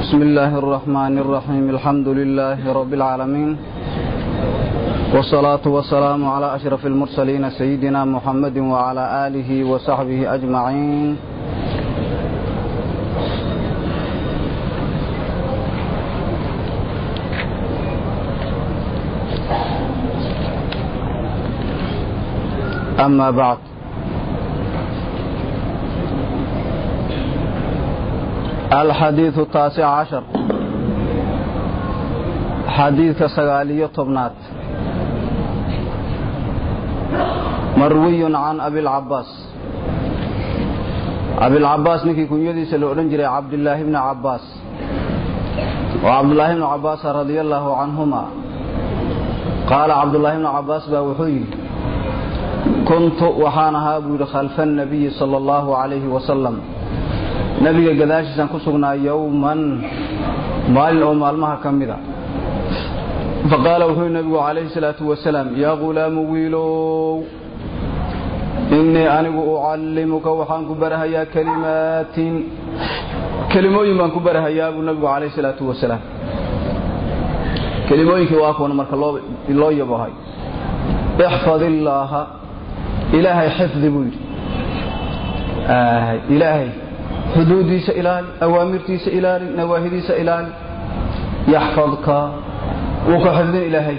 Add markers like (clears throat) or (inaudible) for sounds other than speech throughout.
بسم الله الرحمن الرحيم الحمد لله رب العالمين والصلاة والسلام على أشرف المرسلين سيدنا محمد وعلى آله وصحبه أجمعين أما بعد الحديث التاسع عشر حديث سغالية طبنات مروي عن أبي العباس أبي العباس نكي كنيدي سلورنجري عبد الله بن عباس وعبد الله بن عباس رضي الله عنهما قال عبد الله بن عباس باوحي كنت وحانها بول خلف النبي صلى الله عليه وسلم nabiga gadaashiisaan ku sugnaa yowman maalin oo maalmaha ka mida faqaala wuxuu nabigu calayhi salaatu wasalaam yaa ghulaamu wiilow innii anigu ucallimuka waxaan ku barahayaa kalimaatin. Kelimooyin baan ku barahayaa buu nabigu calayhi salaatu wasalaam. Kelimooyinkii waa kuwan marka loo yabohay ixfad illaaha ilaahay xifdi buu yidhi. Ilaahay xuduudiisa ilaali awaamirtiisa ilaali nawaahidiisa ilaali. Yaxfadka wuu ka xifdin ilaahay.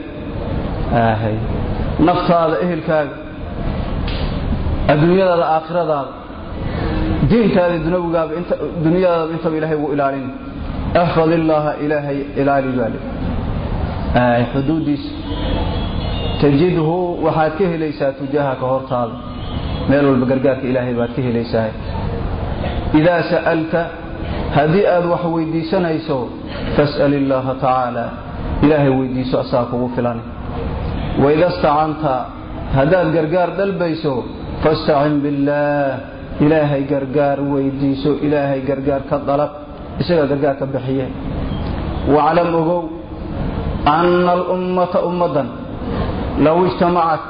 Naftaada ehelkaaga. Adduunyadaada aakhiradaada. Diintaada dunawigaaba dunyadaadaba intaba ilaahay wuu ilaalin. Ixfad illaaha ilaahay ilaali baale xuduudiisa tajidhu waxaad ka helaysaa tujaahaka hortaada. Meel walba gargaarka ilaahay baad ka helaysaa idaa sa'alta haddii aad wax weydiisanayso fas'al illaaha tacaala ilaahay weydiiso asaa kugu filan waida stacanta haddaad gargaar dalbayso fastacin billaah ilaahay gargaar weydiiso ilaahay gargaar ka dalab isagaa gargaar ka bixiye waclam ogow anna alummata ummaddan low ijtamacat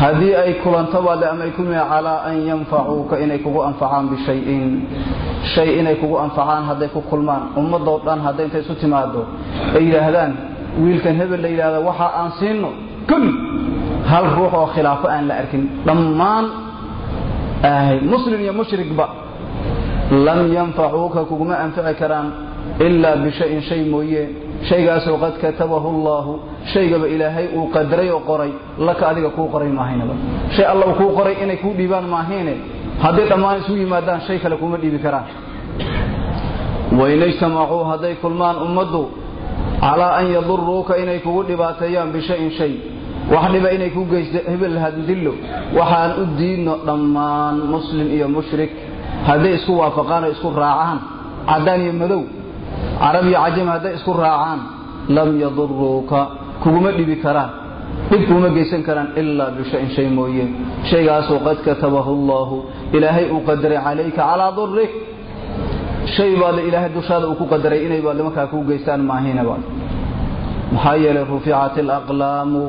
haddii ay kulanto baade ama ay ku mi calaa an yanfacuuka inay kugu anfacaan bishayin. Shay inay kugu anfacaan hadday ku kulmaan. Ummadoo dhan hadday intay isu timaado ay yidhaahdaan wiilkan hebel la yidhahda waxa aan siino kul hal ruux oo khilaafo aan la arkin. Dhammaan muslim iyo mushrikba lam yanfacuuka kuguma anfici karaan ilaa bishayin shay mooye shaygaasoo qad katabahu allaahu shaygaba ilaahay uu qadaray oo qoray laka adiga kuu qoray maahaynaba shay alla uu kuu qoray inay kuu dhiibaan maahayne hadday dhammaan isu yimaadaan shay kale kuma dhiibi karaan. Wain hadday kulmaan ummaddu calaa an yaduruuka inay kugu dhibaateeyaan bishayin shay. Wax dhiba inay kuu geysto hebel hadillo waxaan u diidno dhammaan muslim iyo mushrik. Hadday isku waafaqaan oo isku raacaan caddaan iyo madow carab iyo cajam hadday isku raacaan lam yaduruuka kuguma dhibi karaan. Dhib kuma geysan karaan ilaa bishayin shay mooye. Shaygaasoo qad katabahu allaahu ilaahay uu qadaray calayka calaa durik shay baad ilaahay dushaada uu ku qadaray inay baad markaa kuu geystaan maahaynaba maxaa yeelay ruficat alaqlaamu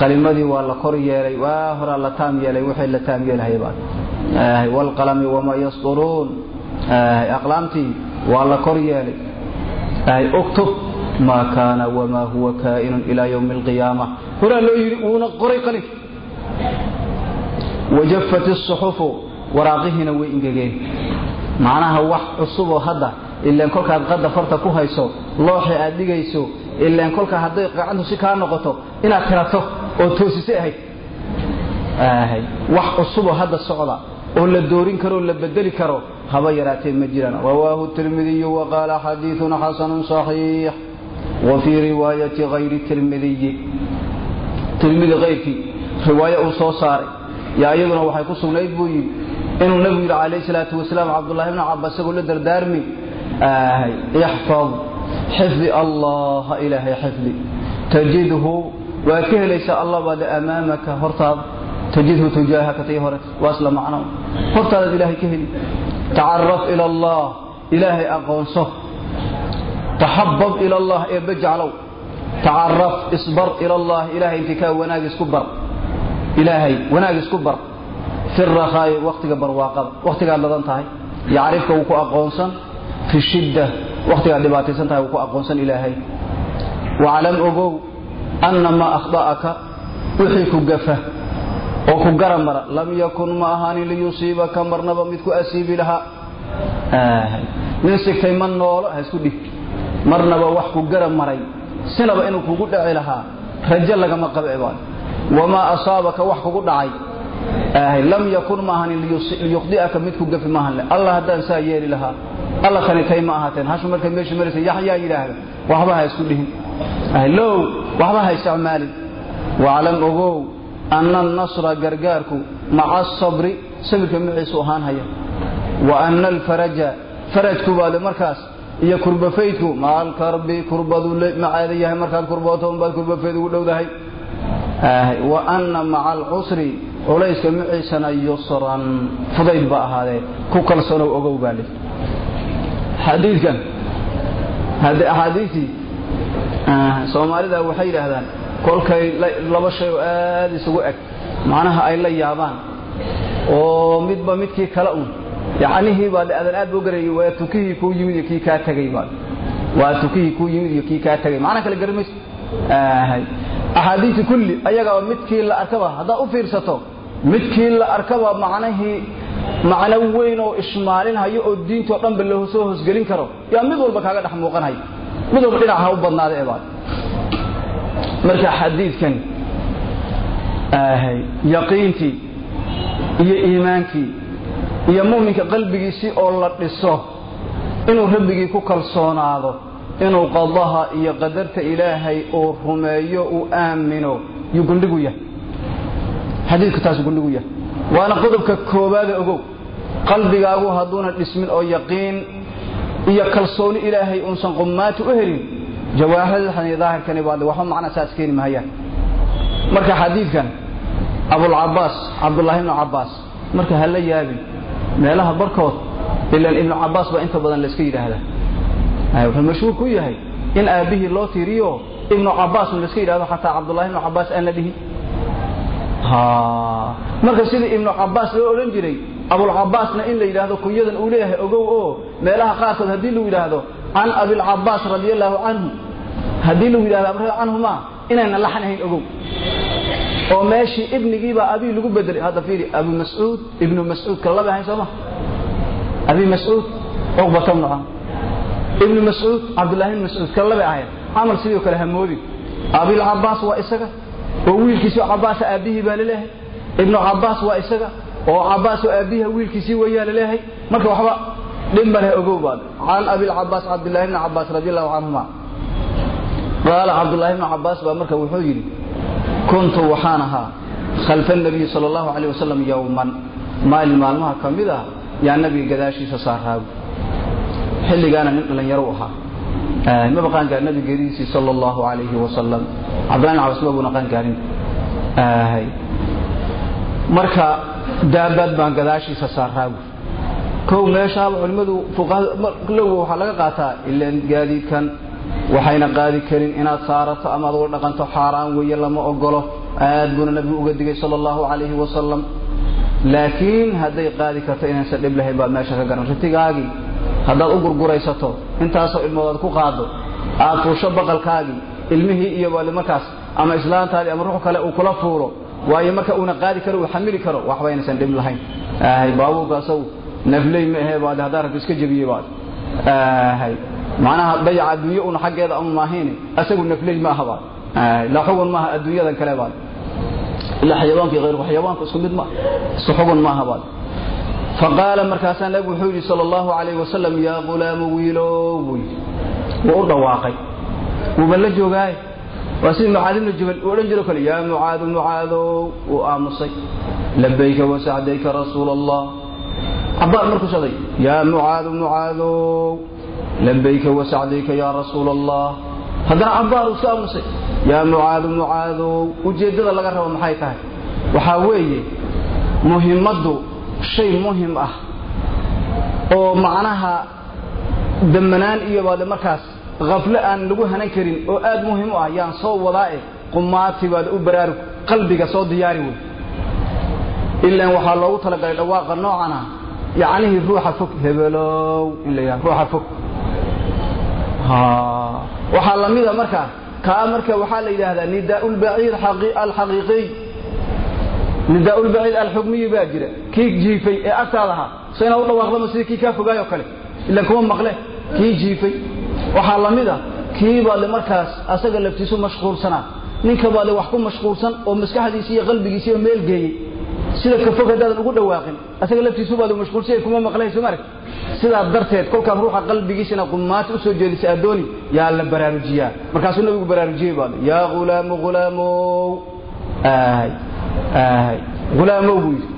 qalimadii waa la kor yeelay waa horaa la taam yeelay wixii la taam yeelhaybaa waalqalami wamaa yasduruun. Aqlaamtii waa la kor yeelay uktub maa kaana wamaa huwa kaa'inun ilaa ywmi alqiyaama. Horaa loo yidhi wuuna qoray qalinka wajafat isuxufu waraaqihiina way ingegeen macnaha wax cusuboo hadda ilaan kolkaad qadda farta ku hayso looxi aad dhigayso ilaan kolka hadday qacantu si kaa noqoto inaad tirato oo toosise ahayd. Wax cusuboo hadda socda oo la doorin karo la bedeli karo haba yaraatee ma jiraan. Rawaahu tirmidiyu waqaala xadiiun xasanun صaxiix wa fii riwaayati hayri tirmidiyi tirmidi kayrkii riwaayo uu soo saaray. Yaa iyaduna waxay ku sugnayd buu yidhi inuu nabigu yidhi calayh salaatu wasalaam cabdullahi bn cabas isagoo la dardaarmi. Ixfad. Xifdi allaha ilaahay xifdi. Tajidhu waad ka helaysaa allah baad amaamaka hortaada tajidhu tujaahaka tii hore waa isla macno hortaadaad ilaahay ka heli tacaraf ila allah ilaahay aqoonso taxabab ila allah eebbe jeclow tacaraf isbar ila allah ilaahay intikaa wanaag isku bar ilaahay wanaag isku bar fi rakhaa'i wakhtiga barwaaqada wakhtigaad ladan tahay yacrifka wuu ku aqoonsan fi shidda wakhtigaad dhibaataysan tahay wuu ku aqoonsan ilaahay waclam ogow oo ku gara mara lam yakun ma ahaanin liyusiibaka marnaba mid ku asiibi lahaa nin sigtay ma noolo ha dhig. Marnaba wax ku gara maray sinaba inuu kugu dhaci lahaa rajo lagama qabe baan. Wamaa asaabaka wax kugu dhacay. Lam yakun ma ahanin liyukhdi'aka mid ku gafi maahan le allah haddaan saa yeeli lahaa alla tani ma ahaateen. Hashu markay meesha maraysa yaxyaa yidhaahda waxba ha isku dhihin. Low waxba ha isticmaalin. Waclam ogow anna annasra gargaarku maca asabri sabirka maciisu ahaan haya. Wa anna alfaraja farajku baade markaas iyo kurbafaydku maalkarbi kurbadu macaada yahay markaad kurbooto unbaad kurbafayd ugu dhowdahay. Wa anna maca alcusri culayska maciisana yusran fudayd ba ahaadee ku kalsoonow ogow baa le xadiidkan axaadiistii soomaalida waxay yidhaahdaan kolkay laba shay oo aada isugu eg. Macnaha ay la yaabaan. Oo midba midkii kale un yacnihii baa adan aad boo garayay waa tukihii kuu yimid iyo kii kaa tegay baa waa tukihii kuu yimid iyo kii kaa tegay macna kale garan mayso. Axaadiisi kulli ayagaba midkii la arkaba haddaad u fiirsato midkii la arkaba macnahii macno weyn oo ishmaalinhayo oo diintoo dhanba la soo hoosgelin karo yaa mid walba kaaga dhex muuqanhayo. Mid walba dhinac ha u badnaada ebaad marka xadiidkan yaqiintii iyo iimaankii iyo muminka qalbigiisii oo la dhiso inuu rabbigii ku kalsoonaado inuu qadaha iyo qadarta ilaahay uu rumeeyo uu aamino yuu gundhigu yahay. Xadiidku taasuu gundhigu yahay. Waana qodobka koowaada ogow. Qalbigaagu hadduuna dhismin oo yaqiin iyo kalsooni ilaahay uusan qummaati u helin jawaahirdan daahirkani baad waxba macna saas keeni mahayaan marka xadiidkan abulcabaas cabdullaahi ibnu cabaas marka ha la yaabin meelaha barkood ilaan ibnu cabaas baa inta badan layska yidhaahdaa. Wuxuu mashhuur ku yahay in aabbihii loo tiiriyo ibnu cabaas layska yidhahdo xataa cabdullahi ibnu cabaas aan la dhihin. Marka sidii ibnu cabaas loo odhan jiray abulcabaasna in la yidhaahdo kunyadan uu leeyahay ogow oo meelaha qaarkood haddii lagu yidhaahdo can abilcabaas radi allaahu canhu haddii lagu yidhahdo abra canhuma inayna laxan ahayn ogow. Oo meeshii ibnigiibaa abii lagu bedelay hadda fiiri abu mascuud ibnu mascuud kala laba ahayn sooma abi mascuud cuqbata bnu camr ibnu mascuud cabdullahi ibn mascuud kala labay ahayn camal sidoo kale hamoodin abilcabaas waa isaga. Oo wiilkiisii cabaasa aabbihii baa la leeyahay ibnu cabaas waa isaga. Oo cabaas oo aabbiha wiilkiisii weeyaa la leeyahay marka waxba dhib maleh ogow baad. Can abilcabaas cabdillahi bni cabaas radi allahu canhuma qaala cabdullaahi bnu cabaas baa marka wuxuu yidhi kuntu waxaan ahaa khalfa nabiyi sal allahu calayh wasalam yowman maalin maalmaha ka mid ah yaa nabiga gadaashiisa saaraagu xilligaana nin dhallinyaro u ahaa. Maba qaangaar nabiga geeridiisii sal allahu calayhi wasalam cabdullahi bn cabaas mabuna qaangaarin marka daabaad baan gadaashiisa saaraagu kow meeshaaba culimmadu fuqahalow waxaa laga qaataa ilaan gaadiidkan waxayna qaadi karin inaad saarato ama ad uga dhaqanto xaaraan weeye lama ogolo aad buuna nabigu uga digay sala allahu calayhi wasalam laakiin hadday qaadi karto inaysan dhib lahayn baad meesha ka garan. Ritigaagii haddaad u gurguraysato intaasoo ilmoodaad ku qaado aad fuusho baqalkaagii ilmihii iyo markaas ama islaantaadii ama ruux kale uu kula fuuro waayo marka uuna qaadi karo uu xamili karo waxba inaysan dhib lahayn. Baabuurka asagu nafley ma ahee baad haddaa rabbi iska jebiyey baad macnaha dayaca adduunye una xaggeeda ama maahayn asagu nafley ma aha baad la xugun maaha adduunyadan kale baad ila xayawaankii hayrku xayawaanku isku mid ma isku xugun maaha baad faqaala markaasaa nabigu wuxuu yidhi sala allahu calayhi wasalam yaa ghulaamu wiilow buu yidhi wuu u dhawaaqay wuuba la joogaaye waa sidii mucaad ibnu jabal uu odhan jiro kale yaa mucaadu mucaadow wuu aamusay labayka wasacdayka rasuula allah cabaar markuu saday yaa mucaadu mucaadow labayka wasacdayka yaa rasuula allah haddana cabaar uu iska aamusay yaa mucaadu mucaadow ujeeddada laga rabo maxay tahay waxaa weeye muhimmaddu shay muhiim ah oo macnaha damanaan iyo baade markaas aflo aan lagu hanan karin oo aad muhiim u ah yaan soo wadaae qumaati baad u baraarug qalbiga soo diyaari wey ilaan waxaa loogu talagalay dhawaaqa noocana yacnihii ruuxa fog hebelow in la yidhaha ruuxa fog. Waxaa la mida marka kaa marka waxaa la yidhaahdaa nidaa lbaciid alxaqiiqiy. Nidaa lbaciid alxukmiyi baa jira. Kii jiifay ee agtaada ahaa so inaad u dhawaaqdama sidii kii kaa fogaay oo kale ilan kuma maqle. Kii jiifay. Waxaa la mid a kii baad le markaas asaga laftiisu mashquulsanaa. Ninka baad le wax ku mashquulsan oo maskaxdiisi iyo qalbigiisiiba meel geeyey sida ka fog haddaadan ugu dhawaaqin asaga laftiisu baad mashquulsanya kuma maqlayso marag sidaa darteed kolkaad ruuxa qalbigiisina qumaati u soo jeedisa adooni yaa la baraarujiyaa. Markaasuu nabigu baraarujiyey baad yaa hulaamu hulaamow hulaamow buu yidhi.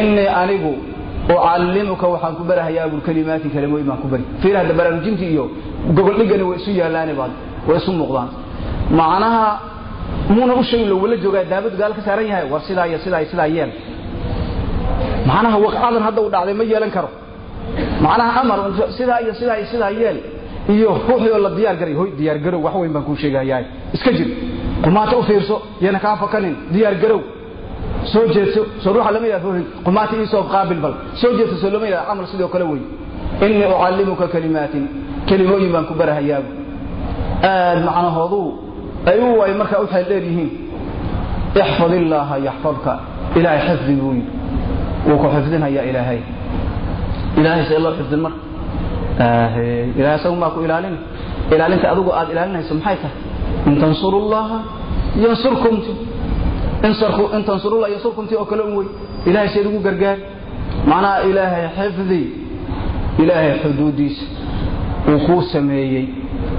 Innii anigu ucallimuka waxaan ku barahayaa abulkalimaati kalimooyin baan ku bari. Fiir hadda baraarujintii iyo gogoldhigani way isu yaalaane baad way isu muuqdaan. Macnaha muuna u sheegin lowala joogaa daabad gaal ka saaran yahay. War sidaa iyo sidaa iyo sidaa yeel. Macnaha waqcadan hadda uu dhacday ma yeelan karo. Macnaha amar sidaa iyo sidaa iyo sidaa yeel. Iyo ruuxii oo la diyaar garay. Hoy diyaar garow wax weyn baan kuu sheegayaa. Iska jir. Qumaata u fiirso yana kaa fakanin. Diyaar garow. Soo jeedso soo ruuxa lama yidhahdo ruuxi qumaata ii soo qaabil bal. Soo jeedso soo lama yidhahdo camal sidoo kale wey innii ucallimuka kalimaatin. Kelimooyin baan ku barahayaabu aad macnahoodu ay u ay markaa u xeel dheer yihiin ixfad illaaha yaxfadka. Ilaahay xifdi buu yidhi. Wuu ku xifdinhayaa ilaahay. Ilaahay see loo xifdin marka ilahay asagu maa ku ilaalin? Ilaalinta adigu aad ilaalinayso maxay tahay? In tansuru llaha yansurkumti in tansurullah yansurkumti oo kale un wey. Ilahay seed ugu gargaari macnaha ilaahay xifdi. Ilaahay xuduudiisa uu kuu sameeyey.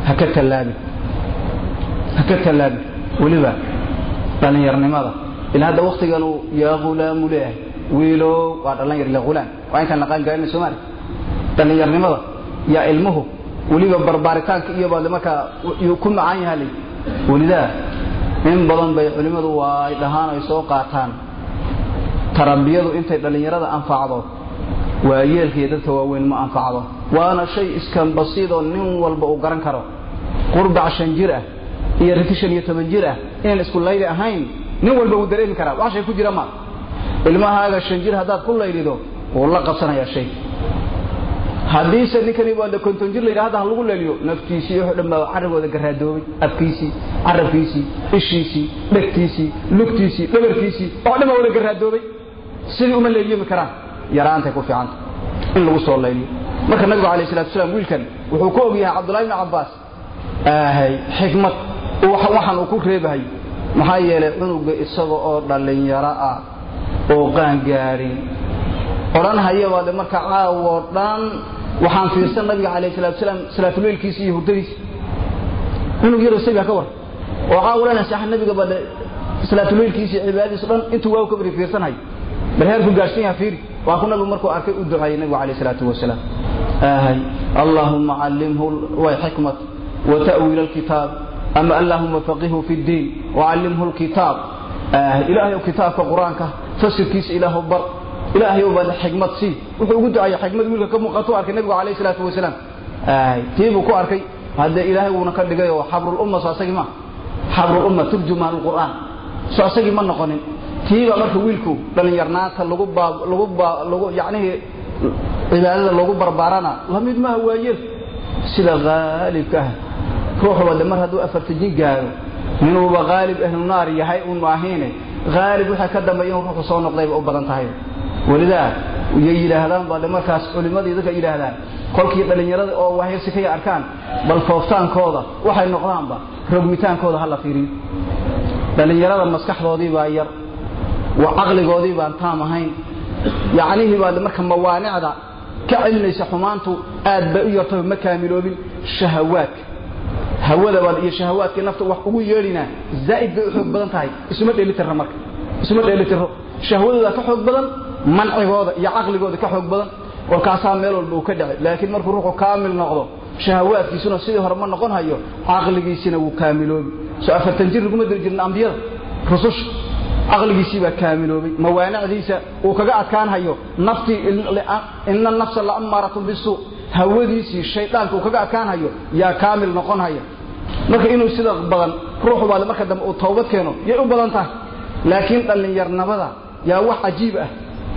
Ha ka tallaabin ha ka tallaabin weliba dhallinyarnimada. Ila hadda waktigan uu yaa hulaamu leeyahay. Wiilow waa dhallinyar ila hulaam waa intaan naqaan gaarina soomaali dhallinyarnimada yaa ilmuhu weliba barbaaritaanka iyo baad markaa ku macaan yaha lay welidaa in badan bay culimmadu waa dhahaan ay soo qaataan. Tarabiyadu intay dhallinyarada anfacdo waa yeelkaiyo dadka waaweyn ma anfacdo waana shay iskan basiidoo nin walba uu garan karo. Qurbac shan ah iyo shan iyo toban jir ah inaan isku layli ahayn nin walba wuu dareemi karaa wax shay ku jira ma. Ilmahaaga shan jir haddaad ku laylido wuu la qabsanayaa shay. Haddiise ninkani waa konton jir layidha hadda ha lagu leeliyo naftiisii wuxuu dhan baa carrigooda garaadoobay afkiisii carabkiisii ishiisii dhegtiisii lugtiisii dhabarkiisii oo dhan baa wada garaadoobay sidii uma leeliyoomi karaan yaraantay ku fiicanta in lagu soo layliyo. Marka nabigu alayh salatu salaam wiilkan wuxuu ku og yahay cabdullahi bni cabbaas xikmad waxaan uu ku reebahay. Maxaa yeelay cunuga isaga oo dhallinyaro ah oo qaangaadhin odhan hayabaade marka caawoo dhan. Waxaan fiirsan nabiga calayh salatu salaam salaatuleylkiisi iyo hurdadiisi cunug yaroo sabiha ka war. Oo caawo dhan saxa nabiga baade salaatuleylkiisi iyo cibaadadiisu dhan intuu waaw ka bari fiirsanhay bal heerku gaadhsan yaha fiiri. Waa ku nabigu markuu arkay u duceeyey nabigu calayh salaatu wasalaam. Ahay allaahumma callimhu way xikmat wa ta'wiila alkitaab ama allaahumma faqihu fi ddiin wacallimhu lkitaab ilaahay kitaabka qur'aanka fasirkiisa ilaahu bar ilaahay baa xikmad sii wuxuu ugu ducaya xikmad wiilka ka muuqato arkay nabigu calayh salaatu wasalaam tii buu ku arkay haddee ilaahay wuuna ka dhigay oo xabrulumma so asagii ma xabrulumma turjumaan lqur'aan so asagii ma noqonin tiibaa marka wiilku dhallinyarnaanta lagu lagu yacnihii cibaadada lagu barbaarana la mid maaha waayeel sida haalibka ah ruuxu mar hadduu afarta jin gaaro minuuba haalib ahlu naar yahay un ahiine haalib waxay ka dambeeya in ruuxu soo noqdayba u badan tahay. Welidaa yay yidhaahdaan baa markaas culimmadii dadka yidhaahdaan kolkii dhallinyarada oo wahyarsi kaya arkaan bal fooftaankooda waxay noqdaanba rogmitaankooda ha la fiiriyo dhallinyarada maskaxdoodii baa yar caqligoodii baan taam ahayn. Yacnihii baa marka mawaanicda ka celinaysa xumaantu aad bay u yartaba ma kaamiloobin shahawaadka hawada baa iyo shahawaadkii nafta wax ugu yeedhinaa zaa'id bay u xoog badan tahay. Isuma dheelitirra marka. Isuma dheelitiro shahwadooda ka xoog badan mancigooda iyo caqligooda ka xoog badan. Warkaasaa meel walba uu ka dhacay. Laakiin markuu ruuxu kaamil noqdo shahawaadkiisuna sidii hore ma noqon hayo caqligiisina wuu kaamiloobi. Soo afartan jir laguma diri jirin ambiyada rususha caqligiisii baa kaamiloobay mawaanicdiisa uu kaga adkaan hayo naftii ina nafsa la bisuu hawadiisii shaydaanka uu kaga adkaan hayo yaa kaamil noqon haya marka inuu sida badan ruuxu baale marka dambe uu towbad keeno yay u badan tahay laakiin dhallinyarnimada yaa wax cajiib ah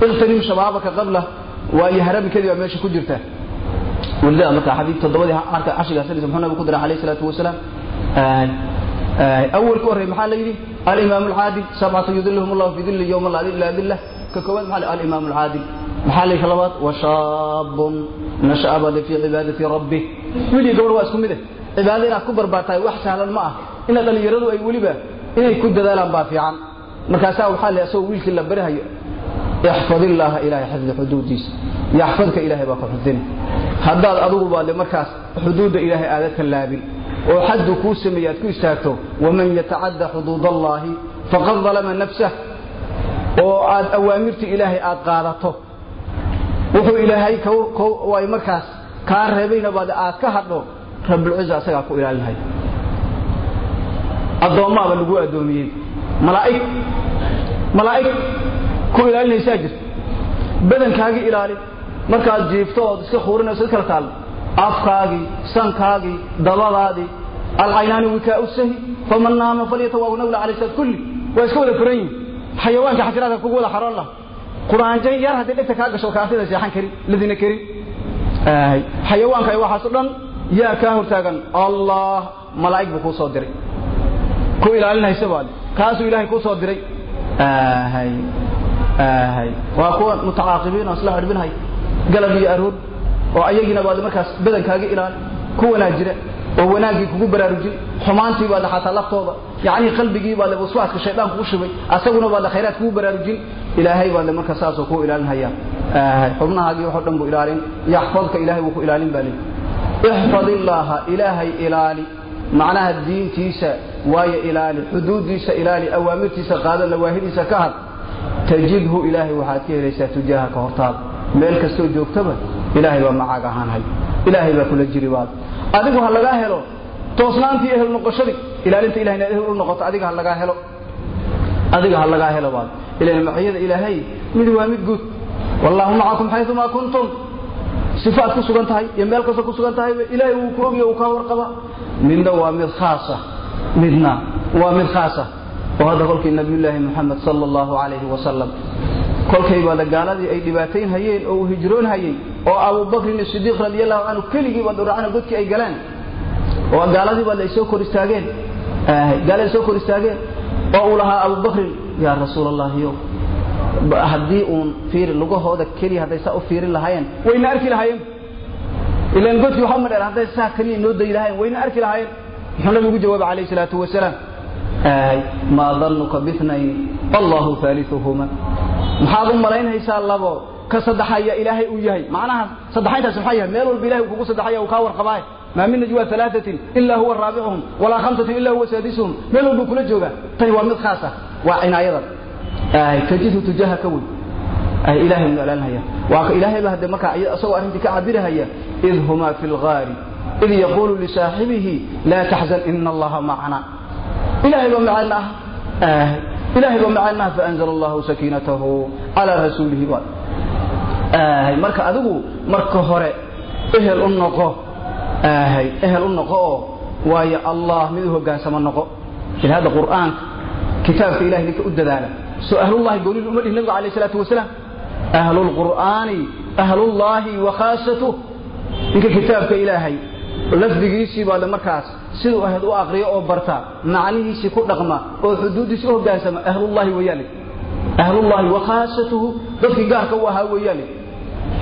iqtanim shabaabaka qabla waayo haramikadii baa meesha ku jirta ولذا مركا حديث تضبطي عركة عشرة سنة محمد بن قدر عليه الصلاة والسلام آه آه أول كورة محل ليدي الإمام العادل سبعة يذلهم الله في ذل يوم الله إلا ذله ككوان محل الإمام العادل محل خلوات وشاب نشأ بعد في عبادة ربه ولي قول واسكم ده عبادنا كبر باتاي وحسن على الماء إن ذل يردوا أي ولبا إن يكون ذالا بافعا مركا ساو حال يسوي ويلك اللي برها يحفظ الله إلهي حفظ حدوديس يحفظك إلهي باك حفظنا haddaad adugu baade markaas xuduudda ilaahay aada ka laabin oo xaddu kuu sameeye aad ku istaagto waman yatacadda xuduud allaahi faqad dalama nafsah oo aad awaamirta ilaahay aad qaadato wuxuu ilaahay way markaas kaa reebayna baade aad ka hadho rabulciza asagaa ku ilaalinhay. Addoommaaba lagu addoomiyey malaa'ig malaa'ig ku ilaalinaysaa jirta. Badankaagii ilaali markaad jiifto ood iska khuurinayso kala taal. Afkaagii sankaagii dabadaadii alcaynaani wikaa sahi faman naama falyatawaw nawla calay sad kulli. Waa iska wada furan yihiin xayawaanka xasiraadka kugu wada xaroon lah quraanjo yar haddii dhegta kaa gasho kaartida seexan karin ladina karin. Xayawaanka waxaas dhan yaa kaa hortaagan. Allah malaa'ig buu kuu soo diray. Ku ilaalinaysa baad kaasuu ilaahay kuu soo diray. Waa kuwa mutacaaqibiin oo isla xirbinhay galab iyo arood oo ayagiina baad markaas badankaaga ilaali. Ku wanaajira oo wanaaggii kugu baraarujin. Xumaantii baad xataa laftooda. Yacni qalbigii baad waswaaska shaydaan kugu shubay. Asaguna baad khayraad kugu baraarujin ilaahay baad markaas saasoo kuu ilaalinhaya xubnahaagii waxoo dhan buu ilaalin yaxfadka ilaahay wuu ku ilaalin baa leeyi ixfad illaaha ilaahay ilaali. Macnaha diintiisa waayo ilaali xuduuddiisa ilaali awaamirtiisa qaado nawaahidiisa ka had. Tajidhu ilaahay waxaad ka helaysaa tujaaha ka hortaada. Meel kastoo joogtaba ilaahay baa macaag ahaanhay. Ilaahay baa kula jiri baad adigu ha lagaa helo toosnaantii ehel noqoshadii ilaalinta ilahay inaad ehel u noqoto adiga ha lagaa helo adiga ha lagaa helo baad ilan maciyada ilaahay? Mid waa mid guud. Wallaahu macakum xayumaa kuntum. Sifaad ku sugan tahay iyo meel kastoo ku sugan tahay ilaahay wuu ku ogya uu kaa warqaba midna waa mid khaasa. Midna waa mid khaasa. Oo hadda kolkii nabiyullaahi moxamed sala allahu calayhi wasalam kolkay baada gaaladii ay dhibaatayn hayeen oo uu hijroon hayey oo abubakrin sidiiq radiallahu canhu keligii baad uracana godkii ay galeen oo gaaladii baad ay soo kor istaageen. Gaalada soo kor istaageen oo uu lahaa abubakrin yaa rasuul allahiyo haddii uun fiiri lugahooda keliya hadday saa u fiirin lahaayeen wayna arki lahaayeen. Ilaan godkii waxa uma dheer hadday saa keliya noo dayi lahaayeen wayna arki lahaayeen. Muxuu nabigu jawaabay calayhi salaatu wasalaam maa danuka binayn allahu aaliuhuma maxaad u malaynaysaa labo ka saddexaya ilaahay uu yahay. Macnaha saddexayntaas maxaa yahay? Meel walba ilahay kugu saddexaya uu kaa warqabaaye maa min najwa alaaatin ilaa huwa raabicuhum walaa khamsatin ilaa huwa saadisuhum meel walbuu kula joogaa tani waa mid khaas ah waa cinaayadan tajidhu tujaha ka weyn ilahay uu ilaalinaya waa ka ilaahay ba hadde markaa isagoo arrintii ka cabirahaya id humaa fi lgaari id yaquulu lisaaxibihi laa taxzan ina allaha macana ilahay baa macana ah ilahay baa macanaha faanzl allahu sakiinatahu calaa rasuulihi marka adigu marka hore ehel u noqo ehel u noqo oo waayo allah mid u hogaansamo noqo. Ila hadda qur'aanka kitaabka ilahay ninka u dadaala. Soo ahlullahi goonidu uma dhihin nabiga alayh salaatu wasalaam. Ahlulqur'aani ahlullaahi wa ninka kitaabka ilaahay lafdigiisii baa markaas siduu ahayd u aqriyo oo barta macnihiisii ku dhaqma oo xuduuddiisii u hogaansama ahlullahi weeyaane ahlullahi wa dadkii gaarka u ahaa weeyaane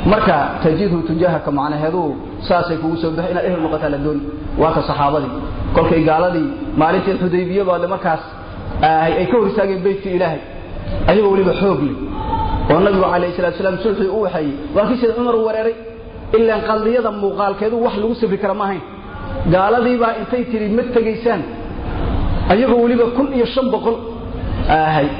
marka tajidhu tujaahaka macnaheedu saasay kugu soo baxay inaad ehel noqotaa la dooni waa ka saxaabadii. Kolkay gaaladii maalintii xudaybiya baad markaas ay ka hor istaageen beytkii ilaahay. Ayagoo weliba xoog leh. Oo nabigu calayhi salatu salaam sulxii u waxeeyey waa kii sida cumar wereeray ilaan qaldiyada muuqaalkeedu wax lagu safri kara ma ahayn. Gaaladiibaa intay tidhi ma tegaysaan? Ayagoo weliba kun iyo shan boqol.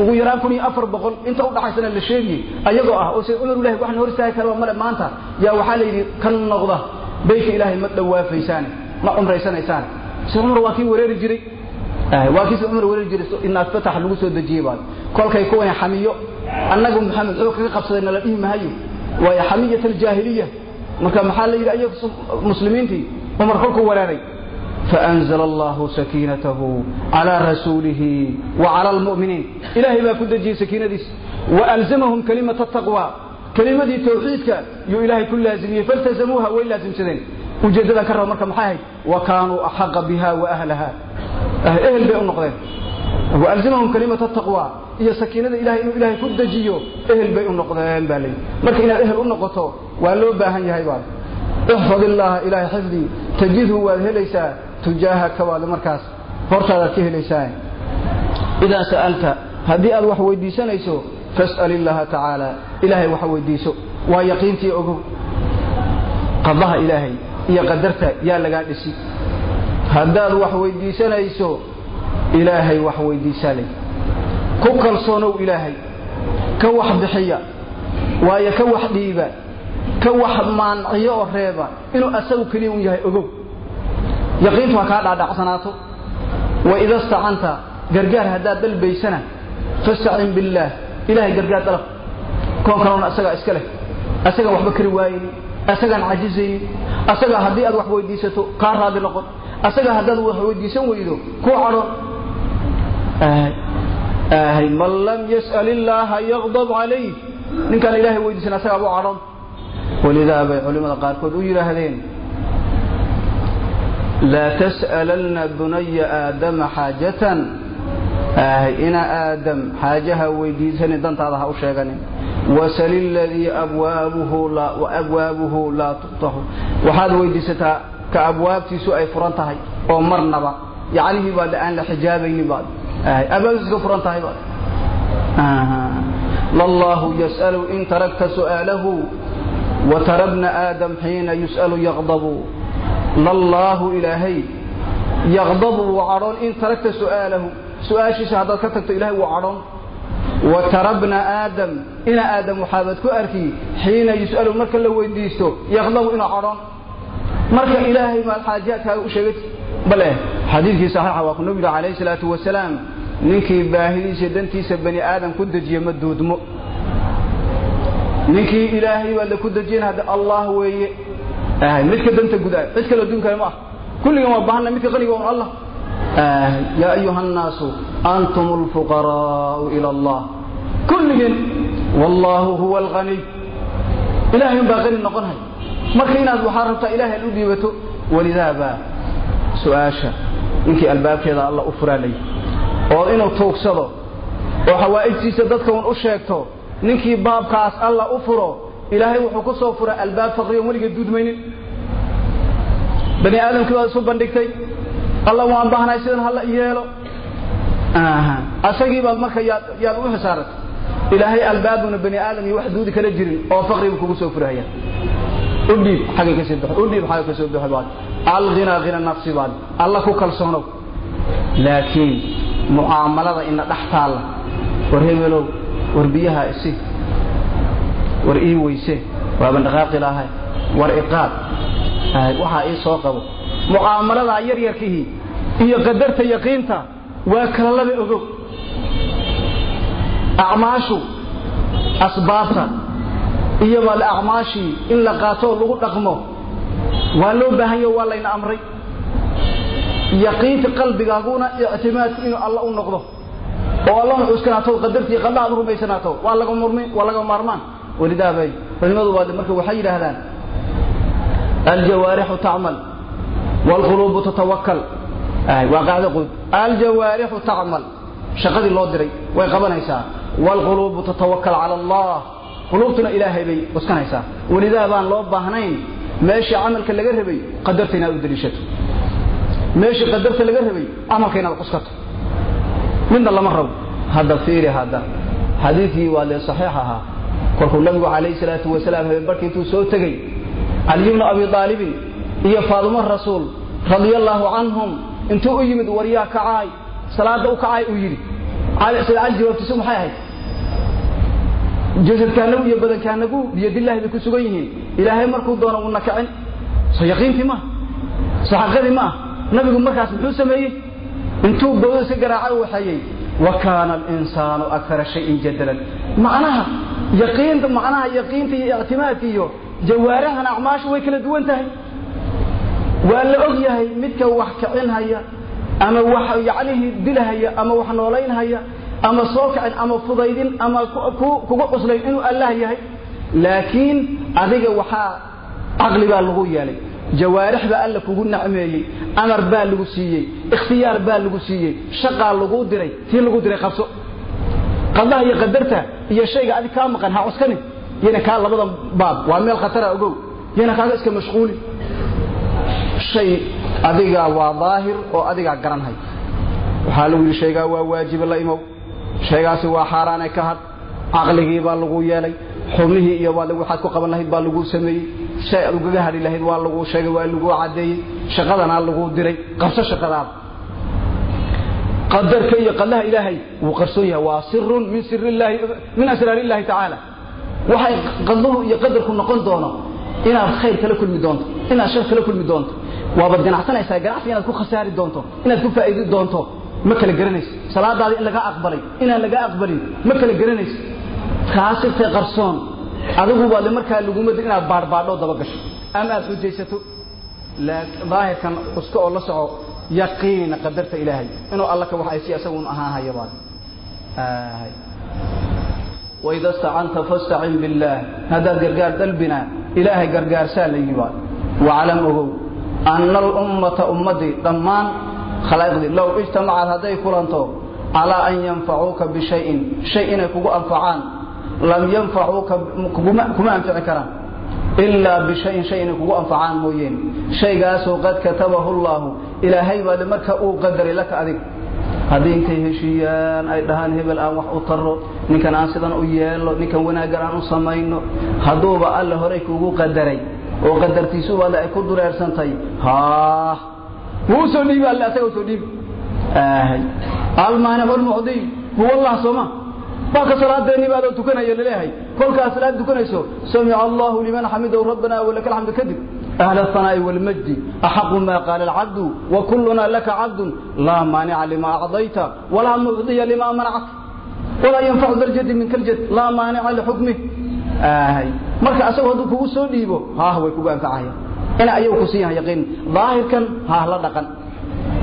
Ugu yaraan kun iyo afar boqol. Inta u dhaxaysana la sheegiyey ayagoo ah oo sida cumar ilahi waxna hor istaagi karaba male maanta. Yaa waxaa la yidhi kan noqda beytka ilaahay ma dhawaafaysaan ma cumraysanaysaan sida cumar waa kii wereeri jiray waa kii sida cumar wereeri jiray inaad fatax lagu soo dejiyey baad kolkay kuwan xamiyo annagu maxamed wuxuu kaga qabsaday nala dhihi mahayo waayo xamiyat aljaahiliya marka maxaa la yidhi ayaga muslimiintii cumar kolkuu wereeray فأنزل الله سكينته على رسوله وعلى المؤمنين إلهي ما كنت جي سكينة ديس wa alzamahum kalimata taqwa kelimadii tawxiidka yuu ilaahay ku laazimiyey faltazamuuha way laazimsadeen. Ujeeddadan ka raba marka maxay ahayd? Wa kaanuu axaqa biha wa ahlaha ehel bay u noqdeen. Waalzamahum kalimata taqwa iyo sakiinada ilahay inuu ilaahay ku dejiyo ehel bay u noqdeen baa leeyi marka inaad ehel u noqoto waa loo baahan yahay baad ixfad illaaha ilaahay xifdii tajidhu waad helaysaa tujaahaka waad markaas hortaadaad ka helaysaa. Idaa sa'alta haddii aad wax weydiisanayso fas'al illaaha tacaala ilaahay wax weydiiso. Waa yaqiintii ogow. Qadaha ilaahay iyo qadarta yaa lagaa dhisi. Haddaad wax weydiisanayso ilaahay wax weydiisaa ley ku kalsoonow ilaahay. Ka wax bixiya. Waayo ka wax dhiiba. Ka wax maanciyo oo reeba. Inuu asagu keliya un yahay ogow. Yaqiintu ha kaa dhaadhacsanaato. Wa ida stacanta gargaar haddaad dalbaysana fastacin billaah ilahay gargaar dalab. Koonkanuna asagaa iska leh. Asagaan waxba kari waayeynin asagaan cajizaynin asagaa haddii aad wax weydiisato kaa raadi noqon. Asagaa haddaad wax weydiisan weydo kuu cadhon man lam yas'al illaaha yaqdab calayh. Ninkaan ilaahay weydiisan asagaa u cadhon walidaa bay culimmada qaarkood u yidhaahdeen. Laa tas'alanna bunaya aadama xaajatan ina aadam xaajaha weydiisanin dantaada ha u sheeganin. Wasal iladii abwaabuhu laa tuftahu. Waxaad weydiisataa ka abwaabtiisu ay furan tahay oo marnaba. Yacnihii baad aan la xijaabaynin baad. Abwaabtiisu ka furan tahay baad. Lallahu yas'alu in tarakta su'aalahu watara bna aadam xiina yus'alu yaqdabu. Lallaahu ilaahay yaqdabu wuu cadhoon in tarakta su'aalahu su'aashiisa haddaad ka tagto ilahay wuu cadhoon. Watara bna aadam ina aadam waxaabaad ku arki xiina yus'alu marka la weydiisto yaqdabu inuu cadhoon. Marka ilaahay maad xaajaadkaaga u sheegati bale xadiidkii saxiixa waa ku nabiga calayhi salaatu wasalaam ninkii baahidiisa dantiisa bani aadam ku dejiye ma duudmo. Ninkii ilaahay baad la ku dejiyen hadda allah weeye. Midka danta gudaa cid kale adduun kale ma ah kulligan waa baahana midka qaniga un allah yaa ayuha annaasu antum alfuqaraa'u ila allah kulligeen wallaahu huwa alghaniy ilaahay unbaa qani noqonhay marka inaad waxaa rabtaa ilaahay ad u dhiibato walidaabaa su'aasha ninkii albaabkeeda alla u furaalay oo inuu tuugsado oo xawaa'ijtiisa dadka un u sheegto ninkii baabkaas alla u furo ilaahay wuxuu ku soo furay albaab faqriyon weligeed duudmaynin bani aadamkii baad isu bandhigtay alla waan baahnahay sidan hala yeelo. Asagii baad marka yaad u xisaaratay ilaahay albaabuna bani aadam iyo wax duudi kala jirin oo faqribu kugu soo furahaya. Udhiib xagay ka sii baxo udhiib xagay ka soo baxo baad. Alghina ghina nafsi baad. Alla ku kalsoonow. Laakiin mucaamalada ina dhex taalla war hebelow war biyaha isi war ii weyse waaban dhaqaaqi lahay war iqaad. Waxaa ii soo qabo. Mucaamaladaa yaryarkihii iyo qadarta yaqiinta waa kala laba ogow acmaashu asbaabta iyo bal acmaashii in la qaatoo lagu dhaqmo. Waa loo baahanyo waa layna amray. Yaqiinta qalbigaaguna ictimaadku inuu alla u noqdo. Oo allana cuskanaato qadartii qalla aad u rumaysanaato waa laga maarmaan. Walidaabay culimadu waa marka waxay yidhaahdaan aljawaarixu tacmal waalquluubu tatawakal waa qaacdo qud aljawaarixu tacmal. Shaqadii loo diray way qabanaysaa. Waalquluubu tatawakal cala allah. Quluubtuna ilaahay bay cuskanaysaa welidaa baan loo baahnayn meeshii camalka laga rabay qadarta inaad u daliishato. Meeshii qadarta laga rabay camalka inaad cuskato midna lama rabo. Hadda fiiri hadda. Xadiidkii waa lee saxiix ahaa. Kolkuu nabigu calayhi salaatu wasalaam habeenbarkii intuu soo tegey caliy bnu abi aalibin iyo faadimo rasuul radia allaahu canhum intuu u yimid waryaa kacaay salaada u kacaay uu yidhi sida cali jawaabtiisu maxay ahayd? Jasadkaanagu iyo badankaanagu biyadillahi bay ku sugan yihiin. Ilaahay markuu doono uuna kacin so yaqiintii maaha so xaqadii ma ah nabigu markaas muxuu sameeyey? Intuu bawda iska garaaca u waxeeyey wa kaana alinsaanu akara shayin jadalan. Macnaha yaqiinta macnaha yaqiinta iyo ictimaadka iyo jawaarahan acmaashu way kala duwan tahay waa la og yahay midka wax kicinhaya ama wax yacnihii dilahaya ama wax noolaynhaya ama soo kicin ama fudaydin ama kugu cuslayn inuu allah yahay. Laakiin adiga waxaa caqli baa lagu yeelay. Jawaarix baa alla kugu nacmeeyey amar baa lagu siiyey ikhtiyaar baa lagu siiyey shaqaa lagu diray tii lagu diray qabso. Qadaha iyo qadarta iyo shayga adig kaa maqan ha cuskani? Yana kaa labada baab waa meel khatara ogow yana kaaga iska mashquuli shay adiga waa daahir oo adigaa garanhay. Waxaa lagu yidhi shaygaa waa waajiba la imow. Shaygaasi waa xaaraane ka had. Caqligii baa lagu yeelay. Xubnihii iyo waxaad ku qaban lahayd baa lagu sameeyey. Shay aad ugaga hadhi lahayd waa lagu sheegay waa lagu cadeeyey shaqadanaa lagu diray. Qabso shaqadaada qadarka iyo qadaha ilaahay wuu qarsoon yahay. Waa sirun min sir illaahi min asraar illahi tacaala. Waxay qadahu iyo qadarku noqon doono inaad khayr kala kulmi doonto inaad shar kala kulmi doonto waabaad ganacsanaysaa ganacsi inaad ku khasaari doonto inaad ku faa'idi doonto ma kala garanayso salaadaada in laga aqbalay inaan laga aqbalin ma kala garanayso kaasirtay qarsoon adigubaad markaa laguma dir inaad baadhbaadho daba gasho. Ama aad xujaysato daahirkan uska oo la soco yaqiina qadarta ilaahay. Inuu alla ka waxaysi isagun ahaanhayabaan waida stacanta fastacin billaah haddaad gargaar dalbina ilaahay gargaarsaa la yibaa wacalam ogow ana alummata ummaddii dhammaan khalaa'iqdii low ijtamacad hadday kulanto calaa an yanfacuuka bishayin shay inay kugu anfacaan lam yanfacuuka kuma anfici karaan ilaa bishayin shay inay kugu anfacaan mooyeen shaygaasoo qad katabahu llaahu ilaahay baa marka uu qadaray laka adig haddii intay heshiiyaan ay dhahaan hebel aan wax u taro ninkan aan sidan u yeelo ninkan wanaaggan aan u samayno hadduuba alla horey kuugu qadaray oo qadartiisu baa ay ku dureersantahay ha wuu soo dhiibi alle asagoo soo dhiibi ahay almaanahu almuqdi huwa allah sooma. Waa salaadeeni baad oo tukanaya la leeyahay kolkaa salaad tukanayso samica allahu liman xamidahu rabbana walaka alxamdu kadib. أهل الثناء والمجد أحق ما قال العبد وكلنا لك عبد لا مانع لما أعضيت ولا معضي لما منعت ولا ينفع ذا الجد منك الجد لا مانع لحكمه marka asagu haduu kugu soo dhiibo haa way kugu anfacaya ina ayagu ku siiyaa yaqiin daahirkan haa la dhaqan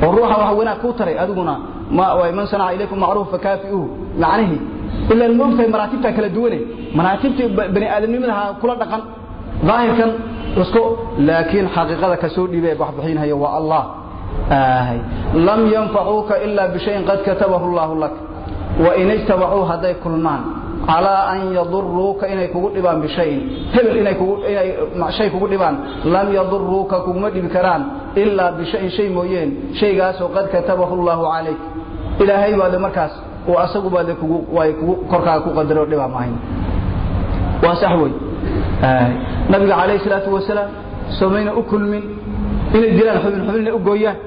oo ruuxa waxa wanaag ku taray adiguna ma way man sanaa ilaykum ma'ruf fakafi'uhu macnahi illa al-mubtay maratibta kala duwane maratibta bani aadamnimada ha kula dhaqan daahirkan isku laakiin xaqiiqada ka soo dhiibay wax bixinaya waa Allah آه. لم ينفعوك إلا بشيء قد كتبه الله لك وإن اجتمعوا هذي كلمان calaa an yaduruuka inay kugu dhibaan bishayin hebel inay shay kugu dhibaan. Lam yaduruuka kuguma dhibi karaan ilaa bishayin shay mooyeen. Shaygaasoo qad katabahu allaahu calayk ilaahay baade markaas oo asagu baade korkaaga ku qadaro dhibaa maahayn. Waa sax wey nabiga calayh salaatu wasalaam somayna u kulmin. Inay dilaan xubin xubinna u gooyaan.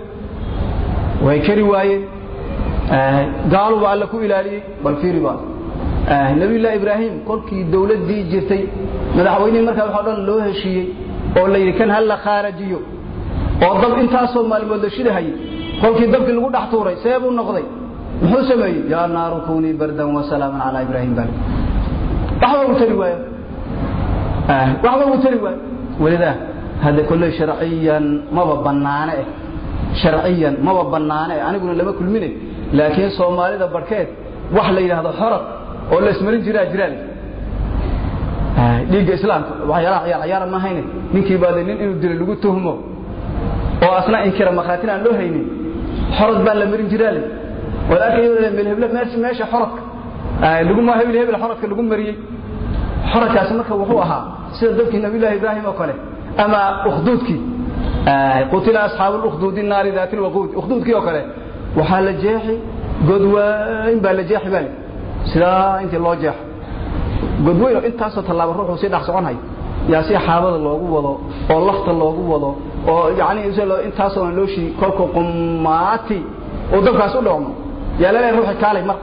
Way kari waayeen. Gaaluba alla ku ilaaliyey bal fiiri baa. Ah, nabiyullaahi ibraahim kolkii dowladdii jirtay madaxweynihii markaa waxo dhan loo heshiiyey oo la yidhi kan ha la khaarajiyo? Oo dab intaasoo maalmood la shidahayy kolkii dabkii lagu dhex tuuray see buu noqday. Muxuu sameeyey? Yaa naaru kunii bardan wasalaaman calaa ibraahim bal waxba uu tari waayo. Ah, waxba uu tari waayo. Welidaa hadda kolley sharciyan maba bannaane eh. Sharciyan maba bannaane eh. Aniguna lama kulmine. Laakiin soomaalida barhkeed wax la yidhaahdo xorad oo lasmarin jira jiraan ah, dhiigga islaamka waxyaalaha ciyaar ciyaaran ma hayne ninkii baade nin inuu dilay lagu tuhmo. Oo asna inkira markhaatina aan loo haynin. Xorod baa la marin jiraa le walaalka iyadoo melheble meesha xorodka ah, laguma hebel hebel xorodka lagu mariyey. Xorodkaasi marka wuxuu ahaa sida dadkii nabiyullaahi ibraahim oo kale ama ukhduudkii ah, qutila asxaabu lukhduudi naari daati lwaquud ukhduudkii oo kale waxaa la jeexi god wayn baa la jeexi baa le sidaa intii loo jeexo godweyn intaasoo tallaaba ruuxuu sii dhex soconhay yaa si xaabada loogu wado oo lafta loogu wado oo yani intaasoo aan loo shii kolkuu qumaati uu dabkaas u dhowmo yaa la leeyahay ruuxi kaalay mar.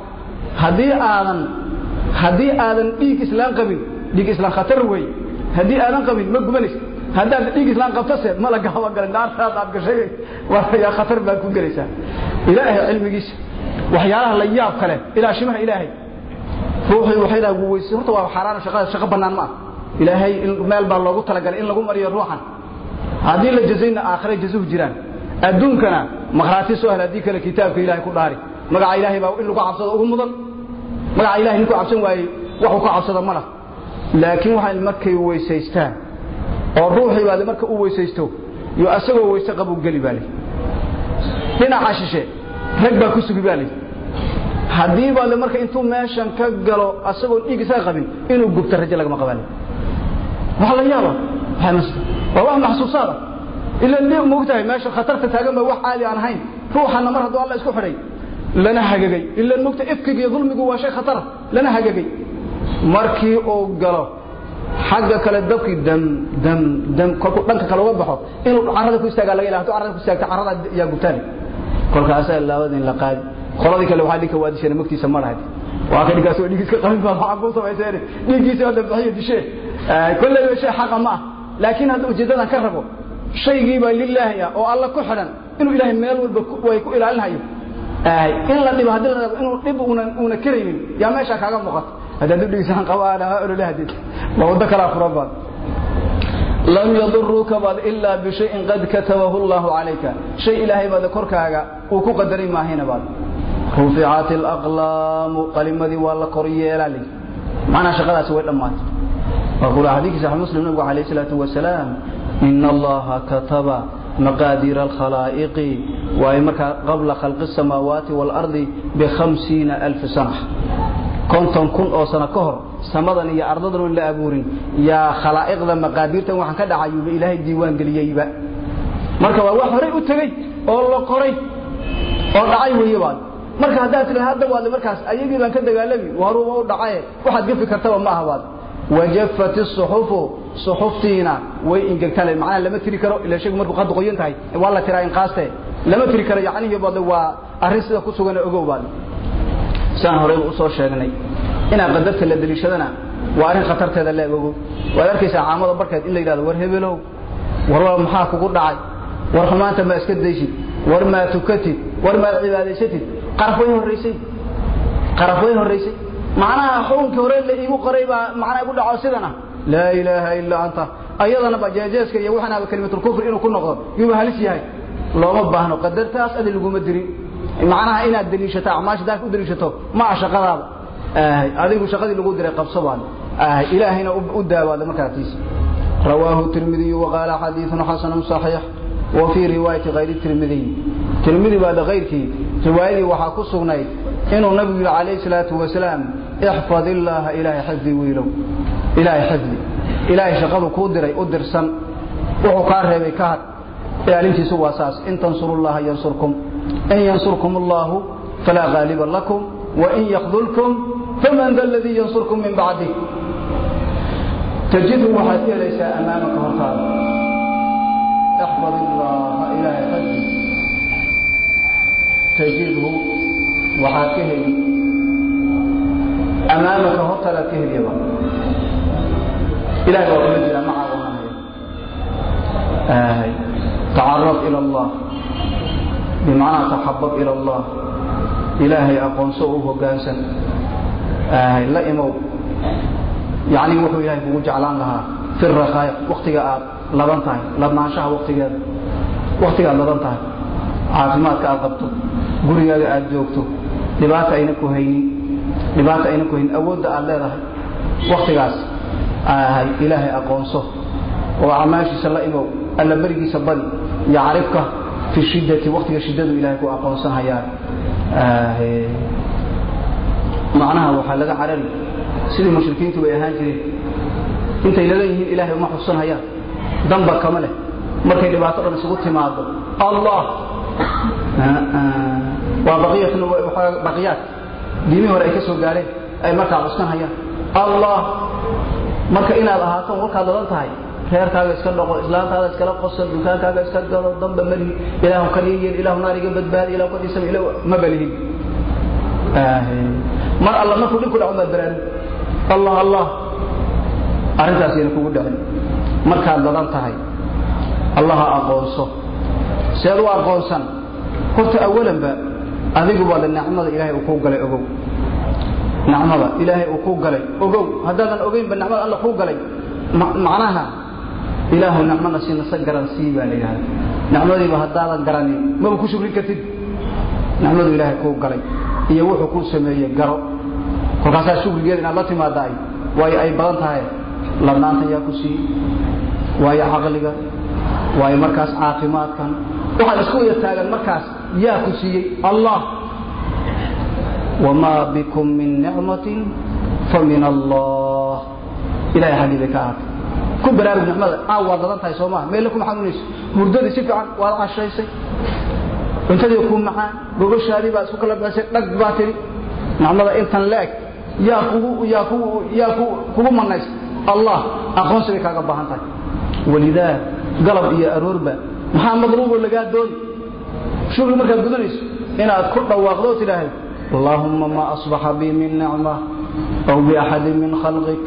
Haddii aadan haddii aadan dhiig islaan qabin dhiig islaan khatar wey. Haddii aadan qabin ma gubanaysa haddaad dhiig islaan qabtase ma la gaaba galin naartaada aad gashay waa khatar baad ku gelaysaa. Ilaahay cilmigiisa waxyaalaha la yaab kale ilaashimaha ilaahay ruuxii waxay dhaha guweysi horta waa xaraan shaqada shaqo bannaan ma ah. Ilaahay meel baa loogu talagalay in lagu mariyo ruuxan. Haddii la jazayna aakhire jazuhu jiraan. Adduunkana makhraati soo hel haddii kale kitaabka ilaahay ku dhaari. Magaca ilaahay baa in lagu cabsado ugu mudan. Magaca ilahay ninkuu cabsan waayey waxuu ka cabsada ma lah laakiin waxay markay weysaystaan oo ruuxii baad marka u weysaysto yo asagoo weyse qabu geli baa lii dhinaca shishe rag baa ku sugi baa lii haddii baad marka intuu meeshan ka galo asagoo dhiig isaga qabin inuu gubto rajo lagama qabaa waxa la yaaba waa wax maxsuusaada ila ni moogtahay meesha khatarta taagan ba wax caadi aan ahayn. Ruuxana mar hadduu alla isku xidhay lana hagagay. Ila moogta ifkiga iyo dulmigu waa shay khatara lana hagagay. Markii uu galo xagga kale dabkii dam dam dam kolkuu dhanka kale uga baxo inuu carrada ku istaagaa laga ilaha haduu carrada ku istaagta carrada yaa gubtaan kolkaasaa laabadin la qaadi qoladii kale waxaa dhinka waadisheen magtiisa ma lahayd. Waa ka dhinkaas waa dhigiiska qabin baa waxaa kuu samayseen. Dhiiggiisa oo dambixiyo dishee kolleyba shay xaqa ma ah. Laakiin hadda ujeeddadan ka rabo shaygiibaa lilaahi ah oo alla ku xidhan inuu ilaahay meel walba way ku ilaalinhayo. In la dhibo haddii la rabo inuu dhib uuna karaynin yaa meeshaa kaaga muuqata. Haddaad u dhigisaan qabaana ololahadid ma waddo kalaa furan baad. Lam yaduruuka baad ilaa bishayin qad katabahu allahu calayka. Shay ilaahay baad korkaaga uu ku qadaray maahina baad ruficat alaqlaamu qalimadii waa la kor yeelaa li macnaa shaqadaasi way dhammaatay. Waa kula xadiidkii saxiix muslim nabigu calayh salaatu wasalaam ina allaha kataba maqaadiira alkhalaa'iqi waayo markaa qabla khalqi asamaawaati waalardi bikhamsiina alfi sana. Konton kun oo sano ka hor samadan iyo ardadan oon la abuurin yaa khalaa'iqda maqaadiirtan waxaan ka dhacayuuba ilaahay diiwaan geliyeyba marka waa wax horey u tegey oo la qoray oo dhacay weeye baad marka haddaad tira hadda waadle markaas ayagii baan ka dagaalami waruuba u dhacaye waxaad gafi kartaba ma aha baad wajafat isuxufu suxuftiina way ingegtaan macnaha lama tiri karo ila shaygu markuu qad qoyan tahay waa la tiraa inqaaste lama tiri karo yacnihii baadle waa arrin sida ku sugan ogow baad. Saan horeyba u soo sheegnay inaa qadarta la deliishadana waa arrin khatarteeda leeg ogow. Waad arkaysaa caamada barkeed in la yidhahdo war hebelow war maxaa kugu dhacay? War xumaanta ma iska daysid? War maa tukatid? War maad cibaadaysatid horraysay qaraf way horraysay macnaha xukunkii hore la iigu qoray baa macnaa igu dhaco sidana. Laa ilaaha ilaa anta. Ayadana ba jeejeeska iyo waxaanaaba kalimatulkufri inuu ku noqdo. Yuuba halis yahay. Looma baahno qadartaas adi laguma dirin. Macnaha inaad deliishato acmaasha daaka u deliishato ma ah shaqadaada. Adigu shaqadii lagu diray qabso baan ilaahayna u daawaada markaatiis. Rawaahu tirmidiyu waqaala xadiiثun xasanu صaxiix wa fii riwaayati hayri tirmidiy tirmidi baada kayrkii riwaayadii waxaa ku sugnayd inuu nabigu yihi calayh salaatu wasalaam ixfad illaaha ilaahay xifdi wiilow ilaahay xifdi. Ilaahay shaqadu kuu diray u dirsan. Wuxuu kaa reebay ka had. Ilaalintiisu waa saas. In tansuru llaha yansurkum. In yansurkum allahu falaa gaaliba lakum. Wain yakdulkum faman da ladii yansurkum min ixfad illaaha ilaahay xifdi tajidhu waxaad ka heli amaamaka hortaadaad ka heliyaba ilahay waa kula jiraa macaa ohanaya tacaraf ila allah bimacnaa taxabab ila allah ilaahay aqoonso u hogaansan la imow yacni wuxuu ilaahay kugu jeclaan lahaa fi rakhaaya waktiga aad laban tahay labnaanshaha waktigeeda waktiga aad laban tahay. Caafimaadka aad qabto gurigaaga aad joogto dhibaata ayna ku haynin dhibaata ayna ku haynin awoodda aad leedahay waktigaas ahay ilaahay aqoonso. Oo acmaashiisa la imow alla badi yacrifka fi shiddati waktiga shiddadu ilahay ku aqoonsan macnaha waxaa laga carari sidii mushrikiintu bay ahaan jireen. Intay laleeyihiin ilaahay uma hayaan damba kama leh. Markay dhibaato dhan isugu timaado. Allah. Waa baqiyaat diimihii hore ay ka soo gaareen ay markaa cuskan allah. Marka inaad ahaato warkaad ladan tahay reerkaaga iska dhaqo islaantaada iskala qosan dukaankaaga iska galo damba malihi ilaahu kaliya ilaahu naariga badbaadi ilahu kadhisan ilah ma balihin mar alla markuu dhib ku dhaco maad baraarug allah allah. Arrintaasayna kugu dhicin markaad ladan tahay. Allaha aqoonso. Seed u aqoonsan. Horta awalanba adiguba le nicmada ilaahay uu kuu galay ogow. Nicmada ilaahay uu kuu galay ogow. Haddaadan ogeynba nicmada alla kuu galay. Macnaha ilaahu nicmana si nasa garansii baa la yidhahda nicmadiiba haddaadan garanin maba ku shugrin kartid. Nicmadu ilaahay kuu galay. Iyo wuxuu kuu sameeyey garo. Kolkaasaa shukrigeeda inaad la timaadaay waayo ay badan tahay. Ladnaanta yaa ku siiyey waayo caqliga waayo markaas caafimaadkan. Waxaad isku wada taagan markaas yaa ku siiyey allah. Wamaa bikum min nicmatin fa min allah. Ilahay xaggii bay ka ahaatay. Ku baraarug nicmada caaw waad dadan tahay soo maha meelle kuma xanuunayso hurdadii si fiican waad cashaysay. Cuntadii kuu macaan. Gogoshaadii baad isku kala bixisay dhag baa tidhi nicmada intan la-eg yaa kugu manaysa allah aqoonsi bay kaaga baahan tahay walidaa galab iyo aroorba maxaa madluuboo lagaa dooni shugri markaad gudanayso inaad ku dhawaaqdo oo tidhaahdo allaahumma maa asbaxa bii min nicma aw biaxadin min khalqik